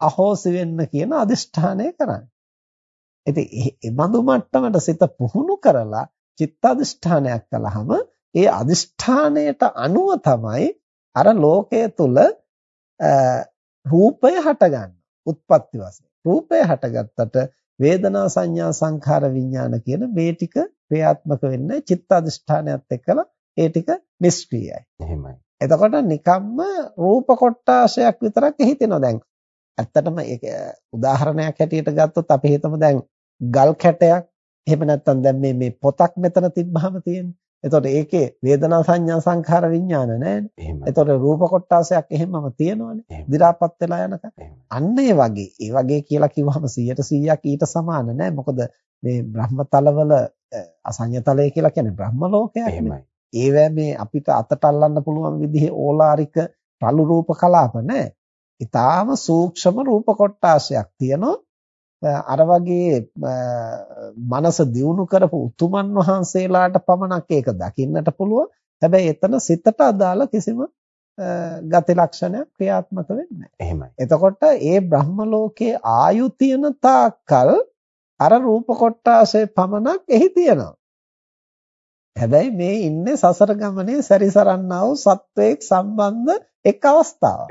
අහෝසි වෙන්න කියන අදිෂ්ඨානය කරන්නේ. ඉතින් ඒ බඳු මට්ටමට සිත පුහුණු කරලා චිත්ත අදිෂ්ඨානයක් කළාම ඒ අදිෂ්ඨානයට අනුව තමයි අර ලෝකයේ තුල රූපය හටගන්න. උත්පත්ති වශයෙන්. රූපය හටගත්තට වේදනා සංඥා සංඛාර විඥාන කියන මේ ටික ක්‍රියාත්මක වෙන්නේ චිත්ත අධිෂ්ඨානයත් එක්කලා ඒ ටික නිෂ්ක්‍රීයයි. එහෙමයි. එතකොට නිකම්ම රූප කොටාශයක් විතරක් හිතෙනවා දැන්. ඇත්තටම ඒක උදාහරණයක් හැටියට ගත්තොත් අපි හිතමු දැන් ගල් කැටයක් එහෙම නැත්නම් දැන් මේ මේ පොතක් මෙතන තිබ්බහම තියෙන්නේ. එතකොට ඒකේ වේදනා සංඥා සංඛාර විඥාන නැහැනේ. එතකොට රූප කොටාසයක් එහෙමම තියෙනවනේ. දි รา පත් වෙලා යනකම්. අන්න ඒ වගේ. ඒ වගේ කියලා කිව්වහම 100%ක් ඊට සමාන නෑ. මොකද මේ බ්‍රහ්මතලවල අසඤ්ඤතලය කියලා කියන්නේ බ්‍රහ්ම ලෝකයක් ඒවැ මේ අපිට අතට අල්ලන්න පුළුවන් විදිහේ ඕලාරික රළු රූප කලාප නෑ. ඊටාම සූක්ෂම රූප කොටාසයක් තියෙනවා. අර වගේ මනස දියුණු කරපු උතුමන් වහන්සේලාට පමණක් ඒක දකින්නට පුළුවන්. හැබැයි එතන සිතට අදාළ කිසිම ගති ලක්ෂණයක් ක්‍රියාත්මක වෙන්නේ නැහැ. එහෙමයි. එතකොට ඒ බ්‍රහ්ම ලෝකයේ ආයු තියෙන තාක්කල් අර රූප කොටාසේ පමණක් එහි තියෙනවා. හැබැයි මේ ඉන්නේ සසර ගමනේ සැරිසරන්නා වූ සත්වයක් සම්බන්ධ එක් අවස්ථාවක්.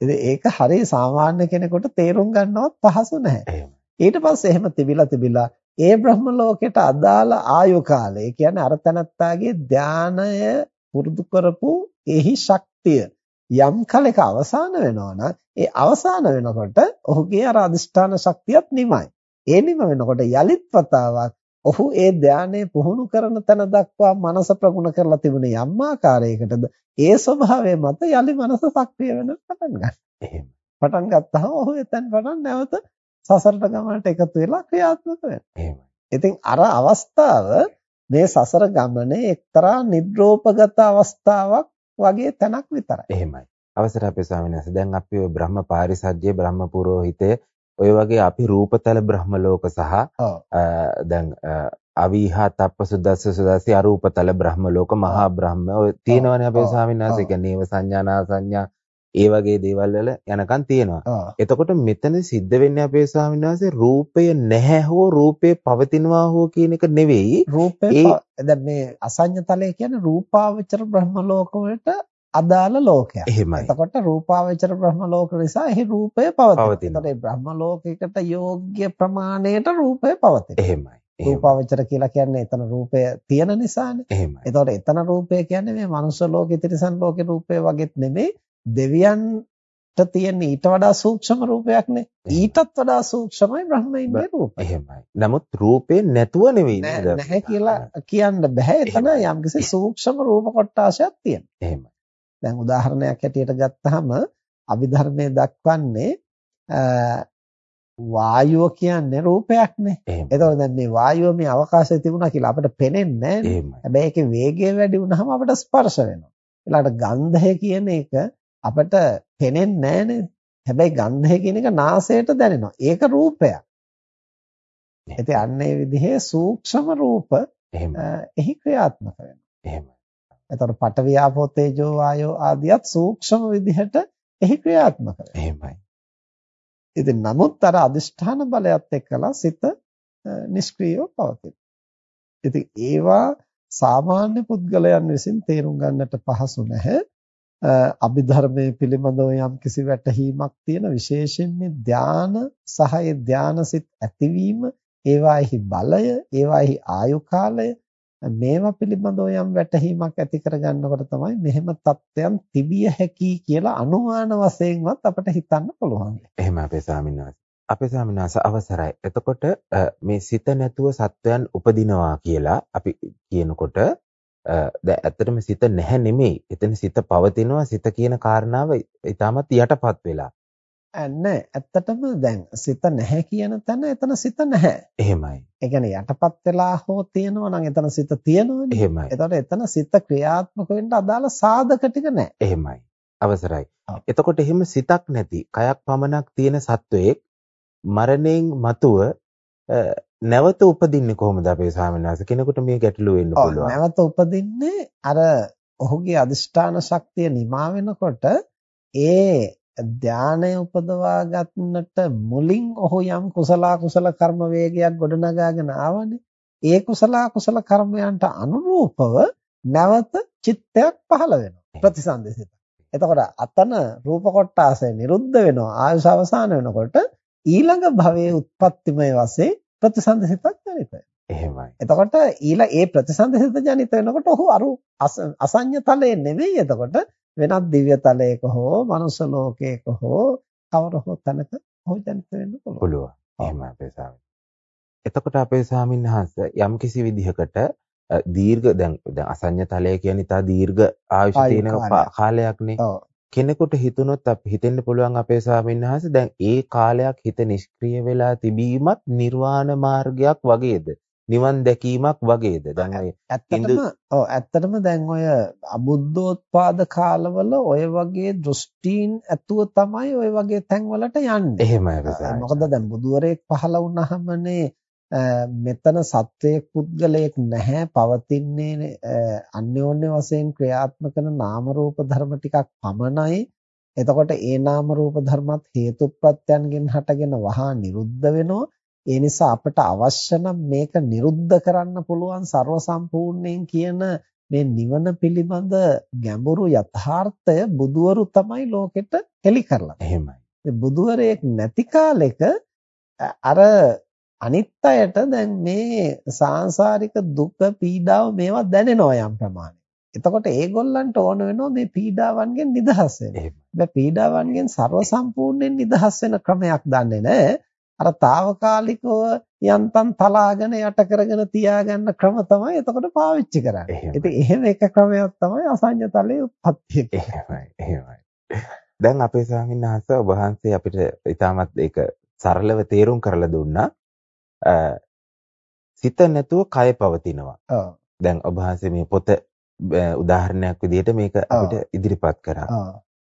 ඉතින් ඒක හරිය සාමාන්‍ය කෙනෙකුට තේරුම් ගන්නවත් පහසු නැහැ. ඊට පස්සේ එහෙම තිබිලා තිබිලා ඒ බ්‍රහ්ම ලෝකයට අදාළ ආයු කාලය, කියන්නේ අර තනත්තාගේ ධානය පුරුදු කරපු එහි ශක්තිය යම් කලක අවසාන වෙනවා නම් ඒ අවසාන වෙනකොට ඔහුගේ අර අදිෂ්ඨාන ශක්තියත් නිමයි. ඒ නිම වෙනකොට යලිත් වතාවක් ඔහු ඒ ධානය පුහුණු කරන තැන දක්වා මනස ප්‍රගුණ කරලා තිබුණ යම් ආකාරයකටද ඒ ස්වභාවය මත යලි මනස සක්‍රිය වෙන පටන් ගන්නවා. එහෙම. පටන් ගත්තාම ඔහු එතෙන් පටන් නැවත සසරට ගමනට එකතු වෙලා ක්‍රියාත්මක වෙනවා. ඉතින් අර අවස්ථාව මේ සසර ගමනේ එක්තරා නිද්‍රෝපගත අවස්ථාවක් වගේ තැනක් විතරයි. එහෙමයි. අවසර අපේ ස්වාමීන් වහන්සේ දැන් අපි ඔය බ්‍රහ්ම පාරිසජ්ජය බ්‍රහ්ම පුරোহিතය ඔය වගේ අපි රූපතල බ්‍රහ්ම ලෝක සහ දැන් අවීහා තප්ප සුදස්ස සුදස්සි අරූපතල බ්‍රහ්ම ලෝක මහා බ්‍රහ්ම. ඔය තියෙනවනේ අපේ ස්වාමීන් වහන්සේ. කියන්නේ නේව සංඥානා සංඥා ඒ වගේ දේවල් වල යනකම් තියෙනවා. එතකොට මෙතන සිද්ධ වෙන්නේ අපේ ස්වාමීන් වහන්සේ රූපය නැහැ හෝ රූපේ පවතිනවා හෝ කියන එක නෙවෙයි. රූපේ දැන් මේ අසඤ්ඤතලය කියන්නේ රූපාවචර බ්‍රහ්ම ලෝක වලට අදාළ ලෝකයක්. එහෙමයි. එතකොට රූපාවචර බ්‍රහ්ම ලෝක නිසා එහි රූපය පවතිනවා. එතකොට බ්‍රහ්ම ලෝකයකට යෝග්‍ය ප්‍රමාණයට රූපය පවතිනවා. එහෙමයි. රූපාවචර කියලා කියන්නේ එතන රූපය තියෙන නිසානේ. එහෙමයි. එතකොට එතන රූපය කියන්නේ මේ මනුෂ්‍ය ලෝකෙ, තිරිසන් ලෝකේ රූපය වගේත් නෙමෙයි. දෙවියන්ට තියෙන ඊට වඩා සූක්ෂම රූපයක් නේ. ඊටත් වඩා සූක්ෂමයි බ්‍රහ්මයින්ගේ රූපය. එහෙමයි. නමුත් රූපේ නැතුව නෙවෙයි නේද? නැහැ කියලා කියන්න බෑ. එතන යම්කිසි සූක්ෂම රූප කොටාශයක් තියෙනවා. එහෙමයි. දැන් උදාහරණයක් හැටියට ගත්තාම අභිධර්මයේ දක්වන්නේ වායුව කියන්නේ රූපයක්නේ. එතකොට දැන් මේ වායුව මේ අවකාශයේ තිබුණා කියලා අපිට පේන්නේ නැහැ. හැබැයි ඒකේ වේගය වැඩි වුණාම අපිට ස්පර්ශ වෙනවා. ඊළඟට ගන්ධය කියන එක අපිට පෙනෙන්නේ නැහැ හැබැයි ගන්ධය කියන එක නාසයට දැනෙනවා. ඒක රූපයක්. ඉතින් අන්න ඒ විදිහේ සූක්ෂම රූප එහි ක්‍රියාත්මක වෙනවා. එහෙමයි. එතකොට පඨවි ආපෝ තේජෝ වායෝ ආදියත් සූක්ෂම විදිහට එහි ක්‍රියාත්මක වෙනවා. එහෙමයි. ඉතින් නමුත් අර අදිෂ්ඨාන බලයත් එක්කලා සිත නිෂ්ක්‍රීයව පවතින. ඉතින් ඒවා සාමාන්‍ය පුද්ගලයන් විසින් තේරුම් ගන්නට පහසු නැහැ. අභිධර්මයේ පිළිබඳව යම් කිසි වැටහීමක් තියෙන විශේෂයෙන්ම ධාන සහ ඒ ධානසිත ඇතිවීම ඒවාෙහි බලය ඒවාෙහි ආයු කාලය මේවා පිළිබඳව යම් වැටහීමක් ඇති කරගන්නකොට තමයි මෙහෙම தත්වයන් තිබිය හැකි කියලා අනුමාන වශයෙන්වත් අපිට හිතන්න පුළුවන්. එහෙම අපේ ස්වාමීන් වහන්සේ. අපේ ස්වාමීන් වහන්සේ අවසරයි. එතකොට මේ සිත නැතුව සත්වයන් උපදිනවා කියලා අපි කියනකොට දැන් ඇත්තටම සිත නැහැ නෙමෙයි. එතන සිත පවතිනවා සිත කියන කාරණාව ඊටමත් යටපත් වෙලා. නැහැ. ඇත්තටම දැන් සිත නැහැ කියන තැන එතන සිත නැහැ. එහෙමයි. ඒ කියන්නේ යටපත් වෙලා හෝ තියෙනවා නම් එතන සිත තියෙනවනේ. එහෙමයි. එතකොට එතන සිත ක්‍රියාත්මක වෙන්න අදාළ සාධක ටික නැහැ. එහෙමයි. අවසරයි. එතකොට එහෙම සිතක් නැති කයක් පමණක් තියෙන සත්වයේ මරණයෙන් මතුව නැවත උපදින්නේ කොහොමද අපේ ස්වාමීන් වහන්සේ කෙනෙකුට මේ ගැටලුව වෙන්න පුළුවන්. නැවත උපදින්නේ අර ඔහුගේ අදිෂ්ඨාන ශක්තිය නිමා වෙනකොට ඒ ධානය උපදවා ගන්නට මුලින් ඔහු යම් කුසල කුසල කර්ම වේගයක් ගොඩනගාගෙන ආවනේ. ඒ කුසල කුසල කර්මයන්ට අනුරූපව නැවත චිත්තයක් පහළ වෙනවා. ප්‍රතිසන්දේසිත. එතකොට අතන රූප කොටාසය නිරුද්ධ වෙනවා ආයුෂ අවසන් වෙනකොට ඊළඟ භවයේ උත්පත්තිමය වශයෙන් ප්‍රතිසන්දසිතක් ජනිත එහෙමයි. එතකොට ඊළ ඒ ප්‍රතිසන්දසිත ජනිත වෙනකොට ඔහු අරු අසඤ්ඤ තලයේ නෙවෙයි එතකොට වෙනත් දිව්‍ය තලයක හෝ මනුස්ස ලෝකයක හෝ කවර හෝ තැනක ඔහු ජනිත වෙන්න පුළුවන්. පුළුවන්. එහෙමයි අපේ ස්වාමීන්. එතකොට අපේ ස්වාමීන් වහන්සේ යම් කිසි විදිහකට දීර්ඝ දැන් දැන් අසඤ්ඤ තලය කියන්නේ තා දීර්ඝ ආයුෂ තියෙන කාලයක්නේ. කෙනෙකුට හිතුනොත් අපි හිතෙන්න පුළුවන් අපේ ස්වාමීන් වහන්සේ දැන් ඒ කාලයක් හිත නිෂ්ක්‍රිය වෙලා තිබීමත් නිර්වාණ මාර්ගයක් වගේද නිවන් දැකීමක් වගේද? දැන් ඔය ඇත්තටම ඔව් ඇත්තටම දැන් ඔය අබුද්ධෝත්පාද කාලවල ඔය වගේ දෘෂ්ටීන් ඇතුව තමයි ඔය වගේ තැන්වලට යන්නේ. එහෙමයි මොකද දැන් බුදුවරයෙක් පහළ වුණාමනේ මෙතන සත්වයක් පුද්ගලයෙක් නැහැ පවතින්නේ අන්‍යෝන්‍ය වශයෙන් ක්‍රියාත්මක කරන නාම රූප ධර්ම ටිකක් පමණයි. එතකොට ඒ නාම රූප ධර්මත් හේතු ප්‍රත්‍යයන්ගෙන් හටගෙන වහා නිරුද්ධ වෙනවා ඒ නිසා අපට අවශ්‍ය නම් මේක නිරුද්ධ කරන්න පුළුවන් ਸਰව සම්පූර්ණයෙන් කියන මේ නිවන පිළිබඳ ගැඹුරු යථාර්ථය බුදුවරු තමයි ලෝකෙට හෙළි කරලා. එහෙමයි. ඒ බුදුවරයෙක් නැති කාලෙක අර අනිත් අයට දැන් මේ සාංශාරික දුක පීඩාව මේවා දැනෙනවා යම් ප්‍රමාණයක්. එතකොට ඒගොල්ලන්ට ඕන වෙනවා මේ පීඩාවන්ගෙන් නිදහස් වෙන්න. මේ පීඩාවන්ගෙන් ਸਰව සම්පූර්ණයෙන් නිදහස් වෙන ක්‍රමයක් දන්නේ නැහැ. අර తాවකාලිකව යන්තම් තලාගෙන යට කරගෙන තියාගන්න ක්‍රම තමයි එතකොට පාවිච්චි කරන්නේ. ඉතින් එහෙම එක ක්‍රමයක් තමයි අසඤ්ඤතලයේ උත්පත්තිය. එහෙමයි. එහෙමයි. දැන් අපේ ස්වාමීන් වහන්සේ ඔබ වහන්සේ අපිට ඊටමත් ඒක සරලව තේරුම් කරලා දුන්නා. සිත නැතුව කය පවතිනවා. දැන් ඔබ වහන්සේ මේ පොත උදාහරණයක් විදිහට මේක අපිට ඉදිරිපත් කරා.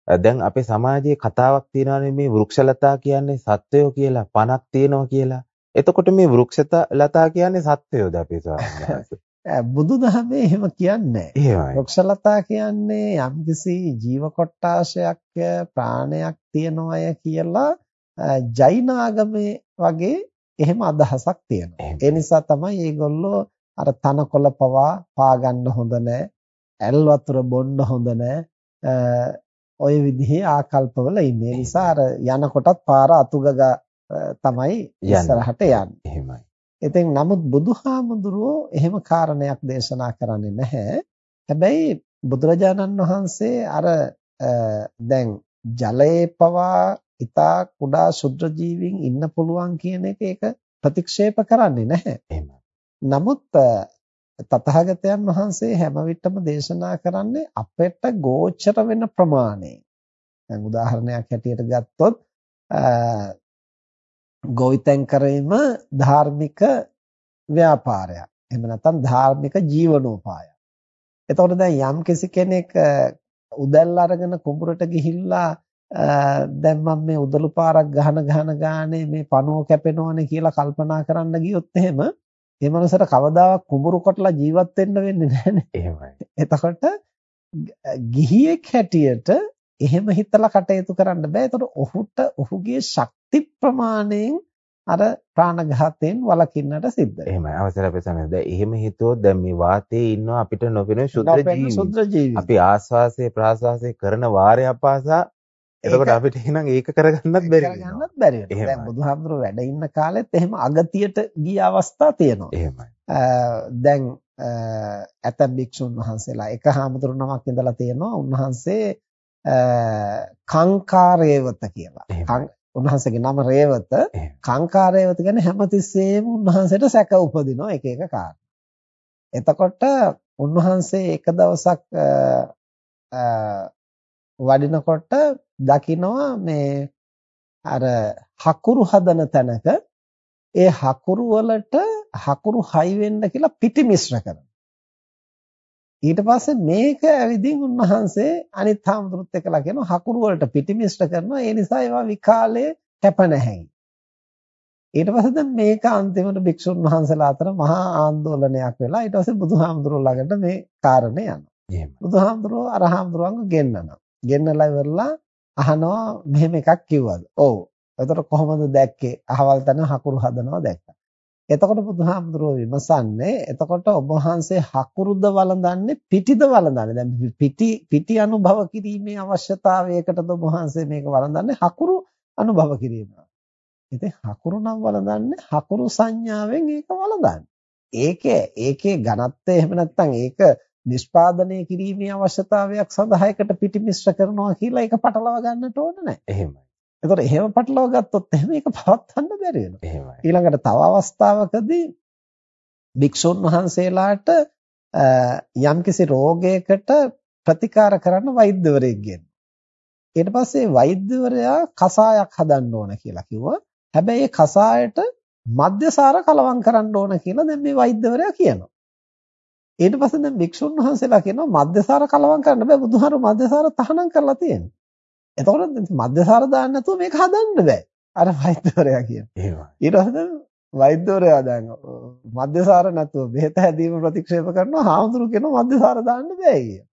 දැන් අපේ සමාජයේ කතාවක් තියෙනවානේ මේ වෘක්ෂලතා කියන්නේ සත්වයෝ කියලා, පණක් තියෙනවා කියලා. එතකොට මේ වෘක්ෂලතා කියන්නේ සත්වයෝද අපේ ස්වාමීන්? බුදුදහමේ එහෙම කියන්නේ නැහැ. වෘක්ෂලතා කියන්නේ යම්කිසි ජීව කොටාශයක් ප්‍රාණයක් තියනවාය කියලා ජෛන ආගමේ වගේ එහෙම අදහසක් තියෙනවා. ඒ නිසා තමයි මේගොල්ලෝ අර තනකොළ පවා පා ගන්න හොඳ නැහැ. ඇල් වතුර බොන්න හොඳ නැහැ. ඔය විදිහේ ආකල්පවල ඉන්නේ. ඒ නිසා අර යනකොටත් පාර අතුගග තමයි ඉස්සරහට යන්නේ. එහෙමයි. ඉතින් නමුත් බුදුහාමුදුරුවෝ එහෙම කාරණයක් දේශනා කරන්නේ නැහැ. හැබැයි බුදුරජාණන් වහන්සේ අර දැන් ජලයේ පවා ඊතා කුඩා ශුද්‍ර ජීවීන් ඉන්න පුළුවන් කියන එක ඒක ප්‍රතික්ෂේප කරන්නේ නැහැ. නමුත් තථාගතයන් වහන්සේ හැම විටම දේශනා කරන්නේ අපට ගෝචර වෙන ප්‍රමාණය. දැන් උදාහරණයක් හැටියට ගත්තොත් ගොවිතැන් කිරීම ධාර්මික ව්‍යාපාරයක්. එහෙම නැත්නම් ධාර්මික ජීවනෝපායක්. එතකොට දැන් යම් කෙනෙක් උදැල්ල අරගෙන කුඹුරට ගිහිල්ලා දැන් මම මේ උදළු පාරක් ගහන ගහන ගානේ මේ පණුව කැපෙනවනේ කියලා කල්පනා කරන්න ගියොත් එහෙම ඒ මනසට කවදාවත් කුඹුරු කොටලා ජීවත් වෙන්න වෙන්නේ නැහනේ. එහෙමයි. එතකොට ගිහියෙක් හැටියට එහෙම හිතලා කටයුතු කරන්න බෑ. එතකොට ඔහුට ඔහුගේ ශක්ති ප්‍රමාණයෙන් අර ප්‍රාණඝාතයෙන් වළකින්නට සිද්ධ වෙනවා. එහෙමයි. අවසර අපේසනද. දැන් එහෙම හිතුවොත් දැන් මේ වාතයේ ඉන්නවා අපිට නොපෙනෙන ශුද්ධ ජීවි. අපි ආස්වාසයේ ප්‍රාස්වාසයේ කරන වාරය අපාසා එතකොට අපිට එහෙනම් ඒක කරගන්නත් බැරි වෙනවා. කරගන්නත් බැරි වෙනවා. දැන් බුදුහාමුදුරුවෝ වැඩ ඉන්න කාලෙත් එහෙම අගතියට ගිය අවස්ථා තියෙනවා. එහෙමයි. දැන් ඇතම් භික්ෂුන් වහන්සේලා එක හාමුදුරු නමක් ඉඳලා තියෙනවා. උන්වහන්සේ කංකාරේවත කියලා. උන්වහන්සේගේ නම රේවත. කංකාරේවත කියන්නේ හැමතිස්සෙම උන්වහන්සේට සැක උපදිනවා එක එක කාරණා. එතකොට උන්වහන්සේ එක දවසක් වඩිනකොට දකිනවා මේ අර හකුරු හදන තැනක ඒ හකුරු වලට හකුරු හයි වෙන්න කියලා පිටි මිශ්‍ර කරනවා. ඊට පස්සේ මේක ඇවිදින් උන්වහන්සේ අනිත් හාමුදුරුත් එක්කලා කියනවා හකුරු වලට පිටි මිශ්‍ර කරනවා ඒ නිසා ඒවා විකාලේ කැප නැහැ. ඊට පස්සේ දැන් මේක අන්තිමට භික්ෂුන් වහන්සේලා අතර මහා ආందోලනයක් වෙලා ඊට පස්සේ බුදුහාමුදුරුවෝ ළඟට මේ කාරණේ යනවා. එහෙම. බුදුහාමුදුරුවෝ අර හාමුදුරුවන්ව ගෙන්නනවා. ගෙන්නලා ඉවරලා අහනවා මෙහෙම එකක් කිව්වද? ඔව්. එතකොට කොහොමද දැක්කේ? අහවල් තැන හකුරු හදනවා දැක්කා. එතකොට බුදුහාමුදුරුවෝ විමසන්නේ එතකොට ඔබ වහන්සේ හකුරුද වළඳන්නේ පිටිද වළඳන්නේ? දැන් පිටි පිටි අනුභව කිරීමේ අවශ්‍යතාවයකටද ඔබ වහන්සේ මේක වළඳන්නේ හකුරු අනුභව කිරීම. ඉතින් හකුරු නම් වළඳන්නේ හකුරු සංඥාවෙන් ඒක වළඳන්නේ. ඒකේ ඒකේ ඝනත්වය එහෙම නැත්නම් ඒක නිෂ්පාදනය කිරීමේ අවශ්‍යතාවයක් සඳහා එකට පිටිමිශ්‍ර කරනවා කියලා ඒක පටලවා ගන්නට ඕන නැහැ. එහෙමයි. ඒතකොට එහෙම පටලවා ගත්තොත් එහෙම ඒක පවත්වන්න බැරි වෙනවා. එහෙමයි. ඊළඟට තව අවස්ථාවකදී භික්ෂුන් වහන්සේලාට යම්කිසි රෝගයකට ප්‍රතිකාර කරන්න වෛද්‍යවරයෙක් ගෙන්න. ඊට පස්සේ වෛද්‍යවරයා කසායක් හදන්න ඕන කියලා කිව්වා. හැබැයි ඒ කසායට මධ්‍යසාර කලවම් කරන්න ඕන කියලා දැන් මේ වෛද්‍යවරයා කියනවා. ඊට පස්සේ දැන් භික්ෂුන් වහන්සේලා කියනවා මධ්‍යසාර කලවම් කරන්න බෑ බුදුහාරු මධ්‍යසාර තහනම් කරලා තියෙනවා. එතකොට මධ්‍යසාර දාන්න නැතුව මේක හදන්න බෑ. අර වෛද්‍යවරයා කියනවා. එහෙමයි. ඊට පස්සේ වෛද්‍යවරයා දැන් මධ්‍යසාර නැතුව බෙහෙත හැදීම ප්‍රතික්ෂේප කරනවා හාමුදුරු කියනවා මධ්‍යසාර දාන්න බෑ කියලා.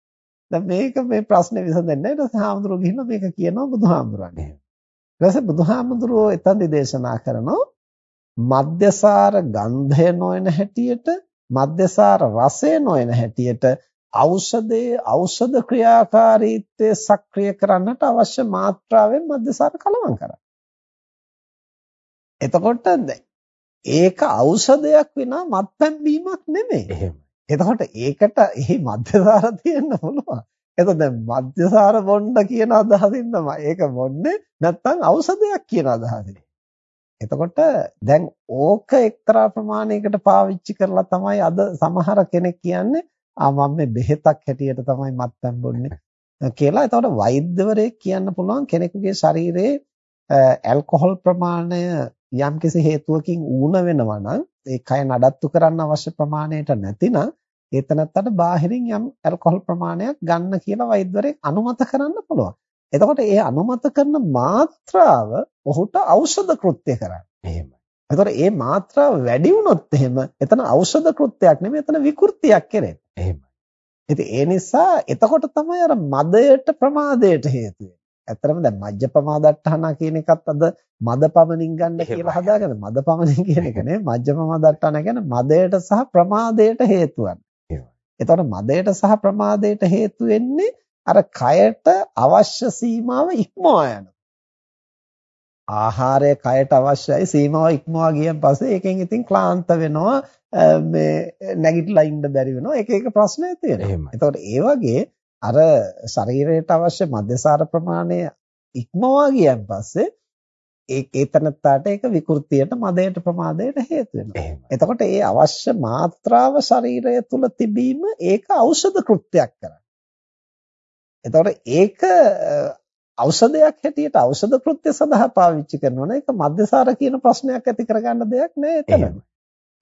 දැන් මේක මේ ප්‍රශ්නේ විසඳන්නේ නැහැ. ඊට පස්සේ හාමුදුරු ගිහින් මේක කියනවා බුදුහාමුදුරන්ට. ඊට පස්සේ බුදුහාමුදුරුවෝ එතනදි දේශනා කරනවා මධ්‍යසාර ගන්ධය නොවන හැටියට මධ්‍යසාර රසය නොවන හැටියට ඖෂධයේ ඖෂධ ක්‍රියාකාරීත්වය සක්‍රිය කරන්නට අවශ්‍ය මාත්‍රාවෙන් මධ්‍යසාර කලවම් කරා. එතකොට ඒක ඖෂධයක් විනා මත්පැන් බීමක් නෙමෙයි. එහෙමයි. එතකොට ඒකට එහි මධ්‍යසාර තියෙන්න පුළුවන්. එතකොට දැන් මධ්‍යසාර බොණ්ඩ කියන අදහසින් තමයි ඒක බොන්නේ නැත්නම් ඖෂධයක් කියන අදහසින්. එතකොට දැන් ඕක එක්තරා ප්‍රමාණයකට පාවිච්චි කරලා තමයි අද සමහර කෙනෙක් කියන්නේ ආ මම මේ බෙහෙතක් හැටියට තමයි මත්පැන් බොන්නේ කියලා. එතකොට වෛද්‍යවරයෙක් කියන්න පුළුවන් කෙනෙකුගේ ශරීරයේ ඇල්කොහොල් ප්‍රමාණය යම්කිසි හේතුවකින් ඌණ වෙනවා නම් ඒ කය නඩත්තු කරන්න අවශ්‍ය ප්‍රමාණයට නැතිනම් ඒතනත්තට බාහිරින් යම් ඇල්කොහොල් ප්‍රමාණයක් ගන්න කියලා වෛද්‍යවරයෙක් අනුමත කරන්න පුළුවන්. එතකොට ඒ අනුමත කරන මාත්‍රාව ඔහුට ඖෂධ කෘත්‍ය කරන්නේ. එහෙමයි. එතකොට මේ මාත්‍රාව වැඩි වුණොත් එහෙම එතන ඖෂධ කෘත්‍යයක් නෙමෙයි එතන විකෘතියක් කෙරෙන්නේ. එහෙමයි. ඉතින් ඒ නිසා එතකොට තමයි අර මදයට ප්‍රමාදයට හේතු වෙන්නේ. ඇත්තරම දැන් මජ්ජ ප්‍රමාදට්ටහනා කියන එකත් අද මද පමණින් ගන්න කියලා හදාගෙන මද පමණින් කියන එක නෙමෙයි මජ්ජ ප්‍රමාදට්ටහනා කියන්නේ මදයට සහ ප්‍රමාදයට හේතු වෙනවා. එතකොට මදයට සහ ප්‍රමාදයට හේතු වෙන්නේ අර කයට අවශ්‍ය සීමාව ඉක්මවා යනවා. ආහාරය කයට අවශ්‍යයි සීමාව ඉක්මවා ගියන් පස්සේ ඒකෙන් ඉතින් ක්ලාන්ත වෙනවා මේ නැගිටලා ඉන්න බැරි වෙනවා එක එක ප්‍රශ්න ඇති වෙනවා. එතකොට ඒ වගේ අර ශරීරයට අවශ්‍ය මධ්‍යසාර ප්‍රමාණය ඉක්මවා ගියන් පස්සේ ඒ ඒතනත්තාට ඒක විකෘතියට මදයට ප්‍රමාදයට හේතු වෙනවා. එතකොට ඒ අවශ්‍ය මාත්‍රාව ශරීරය තුල තිබීම ඒක ඖෂධ කෘත්‍යයක් කරනවා. එතකොට ඒක ඖෂධයක් හැටියට ඖෂධ කෘත්‍ය සඳහා පාවිච්චි කරනවා නම් ඒක මධ්‍යසාර කියන ප්‍රශ්නයක් ඇති කරගන්න දෙයක් නෑ එතන.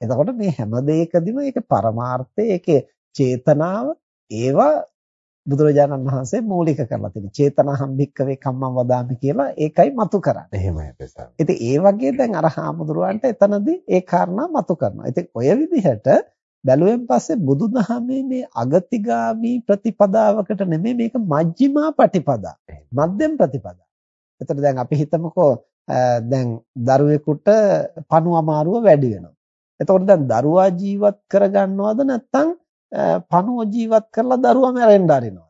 එතකොට මේ හැම දෙයකදීම ඒකේ පරමාර්ථය ඒකේ චේතනාව ඒවා බුදුරජාණන් වහන්සේ මූලික කරලා තියෙනවා. චේතනාහම් භික්කවේ කම්මං වදාමි කියලා ඒකයි මතු කරන්නේ. එහෙමයි ප්‍රසන්න. ඉතින් ඒ වගේ දැන් අර හාමුදුරුවන්ට එතනදී ඒ කාරණා මතු කරනවා. ඉතින් ඔය විදිහට බැලුවෙන් පස්සේ බුදුදහමේ මේ අගතිගාමි ප්‍රතිපදාවකට නෙමෙයි මේක මජ්ක්‍ධිමා ප්‍රතිපදා. මධ්‍යම ප්‍රතිපදා. එතකොට දැන් අපි හිතමුකෝ දැන් දරුවෙකුට පණු අමාරුව වැඩි වෙනවා. එතකොට දැන් දරුවා ජීවත් කරගන්නවද නැත්නම් පණුව ජීවත් කරලා දරුවා මැරෙන්න අරිනවද?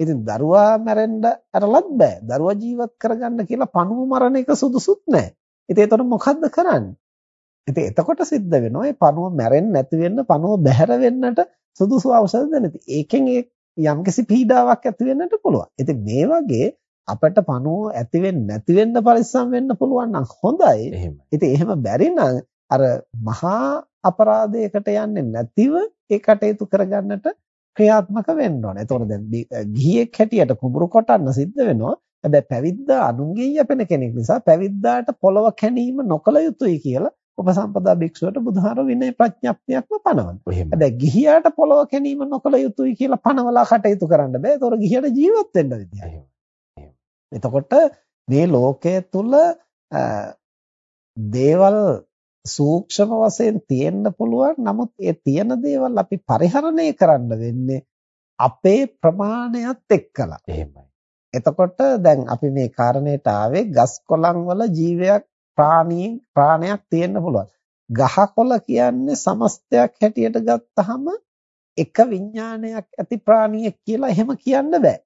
ඉතින් දරුවා මැරෙන්න අරලත් බෑ. දරුවා ජීවත් කරගන්න කියලා පණුව මරණ එක සුදුසුත් නෑ. ඉතින් එතකොට මොකද්ද කරන්නේ? ඉතින් එතකොට සිද්ධ වෙනවා මේ පණුව මැරෙන්නේ නැති වෙන්න පණුව බැහැර වෙන්නට සුදුසු ඖෂධ දෙන්න. ඒකෙන් යම්කිසි පීඩාවක් ඇති වෙන්නට පුළුවන්. ඉතින් මේ වගේ අපිට පණුව ඇති වෙන්නේ නැති වෙන්න පරිස්සම් වෙන්න පුළුවන් නම් හොඳයි. ඉතින් එහෙම බැරි නම් අර මහා අපරාධයකට යන්නේ නැතිව ඒ කටයුතු කරගන්නට ක්‍රියාත්මක වෙන්න ඕනේ. එතකොට දැන් ගිහියෙක් හැටියට කුඹුරු කොටන්න සිද්ධ වෙනවා. හැබැයි පැවිද්දා අනුන්ගේ යැපෙන කෙනෙක් නිසා පැවිද්දාට පොළව කැණීම නොකළ යුතුයි කියලා උපසම්පදා භික්ෂුවට බුදුහාර විනය ප්‍රඥප්තියක්ම පනවනවා. හැබැයි ගිහියාට පොළව කැණීම නොකළ යුතුයි කියලා පනවලා කටයුතු කරන්න බෑ. ඒතොර ගිහියට ජීවත් වෙන්න විදියක්. එතකොට මේ ලෝකයේ තුල දේවල් සූක්ෂම වශයෙන් තියෙන්න පුළුවන්. නමුත් ඒ තියෙන දේවල් අපි පරිහරණය කරන්න වෙන්නේ අපේ ප්‍රමාණයත් එක්කලා. එහෙමයි. එතකොට දැන් අපි මේ කාරණේට ආවේ ගස් කොළන් වල ජීවයක් ප්‍රාණීන් ප්‍රාණයක් තියෙන්න පුළුවන්. ගහකොළ කියන්නේ සමස්තයක් හැටියට ගත්තහම එක විඥානයක් ඇති ප්‍රාණියෙක් කියලා එහෙම කියන්න බෑ.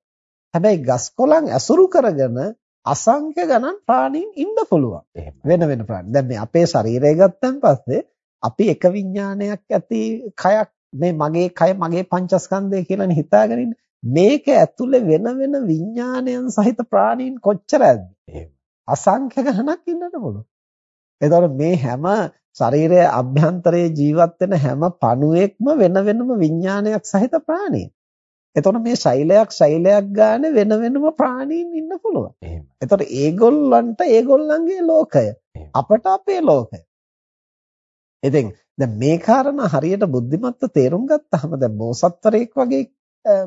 හැබැයි ගස් කොළන් ඇසුරු කරගෙන අසංඛ්‍ය ගණන් ප්‍රාණීන් ඉන්න පුළුවන්. වෙන වෙන ප්‍රාණ. දැන් මේ අපේ ශරීරය ගත්තන් පස්සේ අපි එක විඥානයක් ඇති කයක් මේ මගේ කය මගේ පංචස්කන්ධය කියලානේ හිතාගෙන. මේක ඇතුලේ වෙන වෙන විඥානයන් සහිත ප්‍රාණීන් කොච්චරද? එහෙම. අසංඛ්‍ය ගණනක් ඉන්නට පුළුවන්. එතකොට මේ හැම ශරීරයේ අභ්‍යන්තරයේ ජීවත් වෙන හැම පණුවෙක්ම වෙන වෙනම විඥානයක් සහිත ප්‍රාණීන්. එතකොට මේ ශෛලයක් ශෛලයක් ගන්න වෙන වෙනම ප්‍රාණීන් ඉන්න පුළුවන්. එහෙම. එතකොට ඒගොල්ලන්ට ඒගොල්ලන්ගේ ලෝකය අපට අපේ ලෝකය. ඉතින් දැන් මේ කාරණා හරියට බුද්ධිමත්ව තේරුම් ගත්තාම දැන් බෝසත්වරයෙක් වගේ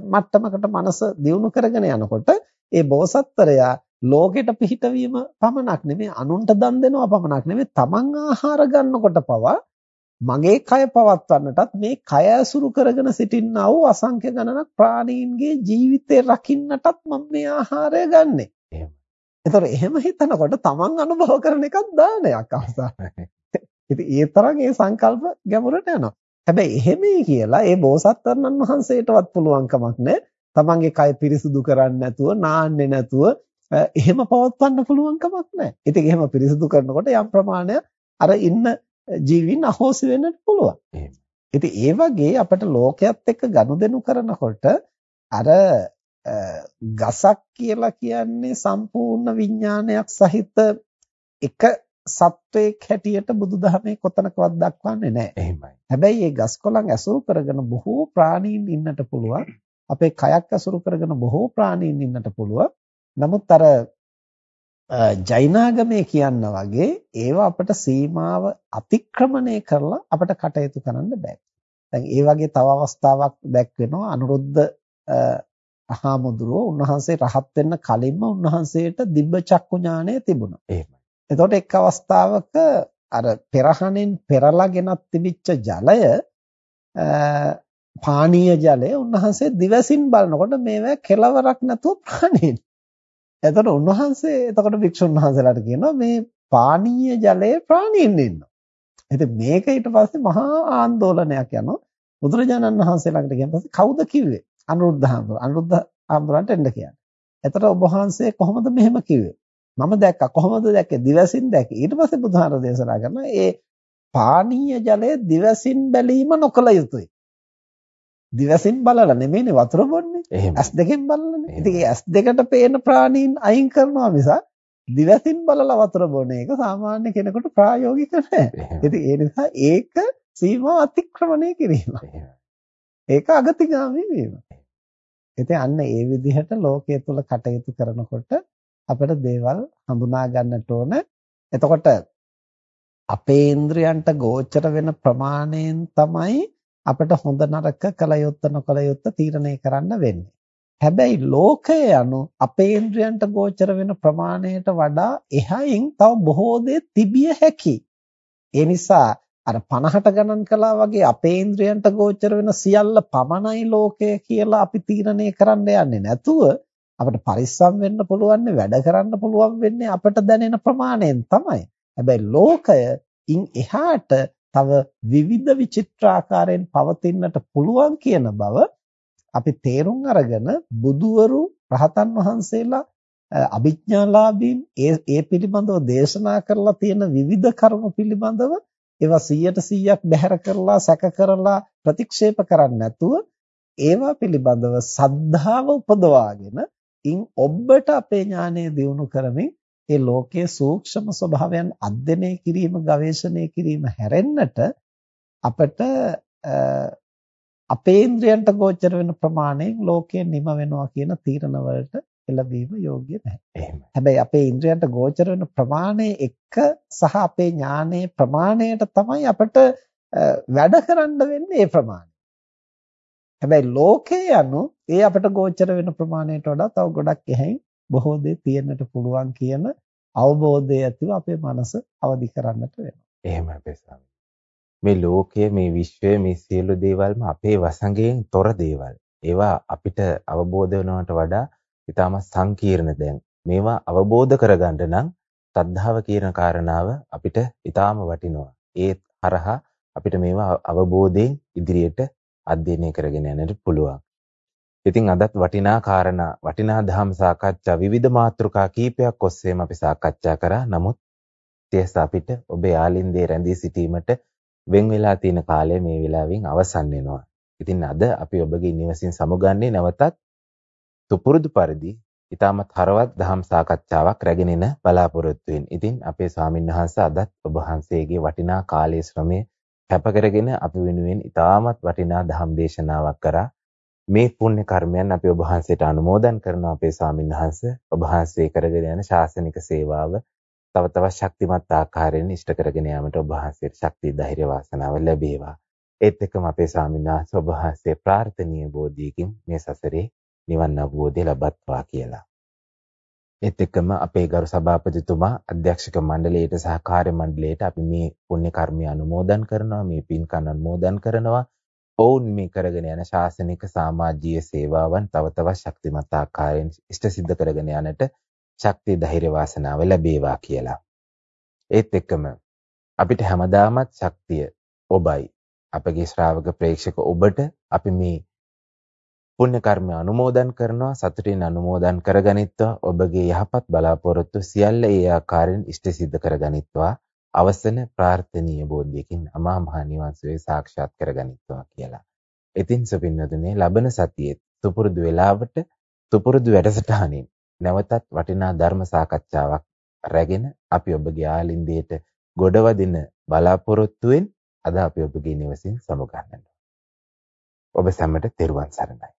මට්ටමකට මනස දියුණු කරගෙන යනකොට ඒ බෝසත්වරයා ලෝකෙට පිහිටවීම පමණක් නෙමෙයි අනුන්ට දන් දෙනවා පමණක් නෙමෙයි තමන් ආහාර ගන්නකොට පවා මගේ කය පවත්වන්නටත් මේ කය ඇසුරු කරගෙන සිටින්නා වූ අසංඛ්‍ය ගණනක් ප්‍රාණීන්ගේ ජීවිතේ රකින්නටත් මම මේ ආහාරය ගන්නෙ. එහෙම. ඒතර එහෙම හිතනකොට තමන් අනුභව කරන එකක් දානයක් අවසානයේ. ඉතින් ඒ තරම් ඒ සංකල්ප ගැඹුරට යනවා. හැබැයි එහෙමයි කියලා ඒ බෝසත්වරණන් වහන්සේටවත් පුළුවන් කමක් නැහැ. තමන්ගේ කය පිරිසුදු කරන්නේ නැතුව, නාන්නේ නැතුව එහෙම පවත්වන්න පුළුවන් කමක් නැහැ. ඉතින් එහෙම පිරිසුදු කරනකොට යම් ප්‍රමාණයක් අර ඉන්න ජීවීන් අහෝසි වෙන්නත් පුළුවන්. ඉතින් ඒ වගේ අපිට ලෝකයක් එක්ක ගනුදෙනු කරනකොට අර ගසක් කියලා කියන්නේ සම්පූර්ණ විඥානයක් සහිත එක සත්වයක් හැටියට බුදුදහමේ කොතනකවත් දක්වන්නේ නැහැ. එහෙමයි. හැබැයි මේ ගස් කොළන් ඇසුරු කරගෙන බොහෝ ප්‍රාණීන් ඉන්නට පුළුවන්. අපේ කයක් ඇසුරු කරගෙන බොහෝ ප්‍රාණීන් ඉන්නට පුළුවන්. නමුත් අර ජෛනාගමේ කියන්න වගේ ඒවා අපිට සීමාව අතික්‍රමණය කරලා අපිට කටයුතු කරන්න බෑ. දැන් ඒ වගේ තව අවස්ථාවක් දැක්වෙනවා අනුරුද්ධ අහාමුදුරුව උන්වහන්සේ රහත් වෙන්න කලින්ම උන්වහන්සේට දිබ්බ චක්කු ඥානය තිබුණා. එහෙමයි. එතකොට එක් අවස්ථාවක අර පෙරහණෙන් පෙරලා ගෙනත් තිබිච්ච ජලය පානීය ජලය උන්වහන්සේ දිවසින් බලනකොට මේවා කෙලවරක් නැතුව ප්‍රාණීන්. එතකොට උන්වහන්සේ එතකොට වික්ෂුන් වහන්සේලාට කියනවා මේ පානීය ජලයේ ප්‍රාණීන් ඉන්නවා. ඉතින් මේක ඊට පස්සේ මහා ආందోලනයක් යනවා. බුදුරජාණන් වහන්සේ ළඟට ගියන් පස්සේ කවුද කිව්වේ? අනුරුද්ධ හාමුදුරුවෝ. අනුරුද්ධ හාමුදුරන්ට එන්න කියන්නේ. එතකොට ඔබ වහන්සේ කොහොමද මෙහෙම කිව්වේ? මම දැක්කා කොහොමද දැක්කේ දිවසින් දැක්කේ ඊට පස්සේ බුදුහාර දේශනා කරනවා ඒ පානීය ජලය දිවසින් බැලීම නොකළ යුතුයි දිවසින් බලලා නෙමෙයිනේ වතුර බොන්නේ. ඇස් දෙකෙන් බලලානේ ඉතින් ඇස් දෙකට පේන ප්‍රාණීන් අයින් කරනවා මිසක් දිවසින් බලලා වතුර බොන එක සාමාන්‍ය කෙනෙකුට ප්‍රායෝගික නැහැ ඉතින් ඒ නිසා ඒක සීමා අතික්‍රමණය කිරීම. ඒක අගතිගාමී වීම. ඉතින් අන්න ඒ විදිහට ලෝකයේ තුල කටයුතු කරනකොට අපිට දේවල් හඳුනා ගන්නට ඕන. එතකොට අපේ ඉන්ද්‍රයන්ට ගෝචර වෙන ප්‍රමාණයෙන් තමයි අපිට හොඳ නරක කල යුත්ත නොකල යුත්ත තීරණය කරන්න වෙන්නේ. හැබැයි ලෝකය යනු අපේ ඉන්ද්‍රයන්ට ගෝචර වෙන ප්‍රමාණයට වඩා එහයින් තව බොහෝ දේ තිබිය හැකි. ඒ නිසා අර 50ට ගණන් කළා වගේ අපේ ඉන්ද්‍රයන්ට ගෝචර වෙන සියල්ල පමණයි ලෝකය කියලා අපි තීරණය කරන්න යන්නේ නැතුව අපිට පරිස්සම් වෙන්න පුළුවන් වැඩ කරන්න පුළුවන් වෙන්නේ අපිට දැනෙන ප්‍රමාණයෙන් තමයි. හැබැයි ලෝකය ඉන් එහාට තව විවිධ විචිත්‍රාකාරයෙන් පවතින්නට පුළුවන් කියන බව අපි තේරුම් අරගෙන බුදුවරු රහතන් වහන්සේලා අභිඥාලාභීන් ඒ ඒ පිළිබඳව දේශනා කරලා තියෙන විවිධ කරුණු පිළිබඳව ඒවා 100ට 100ක් බැහැර කරලා සැක කරලා ප්‍රතික්ෂේප කරන්නේ නැතුව ඒවා පිළිබඳව සද්ධාව උපදවාගෙන ඉන් ඔබට අපේ ඥානය දියුණු කරමින් ඒ ලෝකයේ සූක්ෂම ස්වභාවයන් අධ්‍යයනය කිරීම ගවේෂණය කිරීම හැරෙන්නට අපට අපේ ඉන්ද්‍රයන්ට ගෝචර වෙන ප්‍රමාණයෙන් ලෝකය නිම වෙනවා කියන තීරණ වලට එළඹීම යෝග්‍ය නැහැ. හැබැයි අපේ ඉන්ද්‍රයන්ට ගෝචර වෙන ප්‍රමාණය එක සහ අපේ ඥානයේ ප්‍රමාණයට තමයි අපට වැඩ කරන්න වෙන්නේ ඒ ප්‍රමාණය. හැබැයි ලෝකේ යනු ඒ අපට ගෝචර වෙන ප්‍රමාණයට වඩා තව ගොඩක් එහැයින් බොහෝ දේ තියෙන්නට පුළුවන් කියන අවබෝධය ඇතිව අපේ මනස අවදි කරන්නට වෙනවා. එහෙමයි අපේ මේ ලෝකය මේ විශ්වය මේ සියලු දේවල්ම අපේ වසඟයෙන් තොර දේවල්. ඒවා අපිට අවබෝධ වෙනවට වඩා ඊටම සංකීර්ණ දැන්. මේවා අවබෝධ කරගන්න නම් තද්ධාව කියන කාරණාව අපිට ඊටාම වටිනවා. ඒ හරහා අපිට මේවා අවබෝධයෙන් ඉදිරියට අධ්‍යයනය කරගෙන යන්නට පුළුවන්. ඉතින් අදත් වටිනා කාරණා වටිනා ධම් සාකච්ඡා විවිධ මාතෘකා කීපයක් ඔස්සේම අපි සාකච්ඡා කරා. නමුත් තියස අපිට ඔබේ ආලින්දේ රැඳී සිටීමට වෙන් වෙලා තියෙන කාලය මේ වෙලාවෙන් අවසන් වෙනවා. ඉතින් අද අපි ඔබගේ නිවසින් සමුගන්නේ නැවතත් සුපුරුදු පරිදි ඊටමත් හරවත් දහම් සාකච්ඡාවක් රැගෙන එන බලාපොරොත්තුවෙන්. ඉතින් අපේ ස්වාමින්වහන්සේ අදත් ඔබ වහන්සේගේ වටිනා කාලයේ ශ්‍රමය කැප කරගෙන අපි වෙනුවෙන් ඊටමත් වටිනා දහම් දේශනාවක් කරා. මේ පුණ්‍ය කර්මයන් අපි ඔබ වහන්සේට අනුමෝදන් කරනවා අපේ ස්වාමින්වහන්සේ. ඔබ වහන්සේ කරගෙන යන ශාසනික සේවාව තව තවත් ශක්තිමත් ආකාරයෙන් ඉෂ්ට කරගෙන යාමට ඔබ වහන්සේට ශක්තිය ධෛර්ය වාසනාව ලැබේවා. ඒත් එක්කම අපේ ස්වාමීන් වහන්සේ ඔබ වහන්සේ ප්‍රාර්ථනීය බෝධියකින් මේ සසරේ නිවන් අවබෝධය ලබත්වා කියලා. ඒත් එක්කම අපේ ගරු සභාපතිතුමා අධ්‍යක්ෂක මණ්ඩලයට සහ කාර්ය මණ්ඩලයට අපි මේ පුණ්‍ය කර්මය අනුමෝදන් කරනවා මේ පින්කම් අනුමෝදන් කරනවා ඔවුන් මේ කරගෙන යන ශාසනික සමාජීය සේවාවන් තව තවත් ශක්තිමත් ආකාරයෙන් ඉෂ්ට සිද්ධ කරගෙන යන්නට ශක්තිය ධෛර්ය වාසනාව ලැබේවා කියලා. ඒත් එක්කම අපිට හැමදාමත් ශක්තිය ඔබයි. අපගේ ශ්‍රාවක ප්‍රේක්ෂක ඔබට අපි මේ පුණ්‍ය කර්ම අනුමෝදන් කරනවා සතුටින් අනුමෝදන් කරගනිත්වා ඔබගේ යහපත් බලාපොරොත්තු සියල්ල ඒ ආකාරයෙන් ඉෂ්ට සිද්ධ කරගනිත්වා අවසන ප්‍රාර්ථනීය බෝධියකින් අමා මහ නිවන් සුවය සාක්ෂාත් කරගනිත්වා කියලා. ඉතින් සුපින්නතුනේ ලබන සතියේ සුපුරුදු වේලාවට සුපුරුදු වැඩසටහනින් නැවතත් වටිනා ධර්ම සාකච්ඡාවක් රැගෙන අපි ඔබගේ ආලින්දයට ගොඩවදින බලාපොරොත්තුවෙන් අද අපි ඔබගේ නිවසින් සමුගන්නවා. ඔබ සැමට තෙරුවන් සරණයි.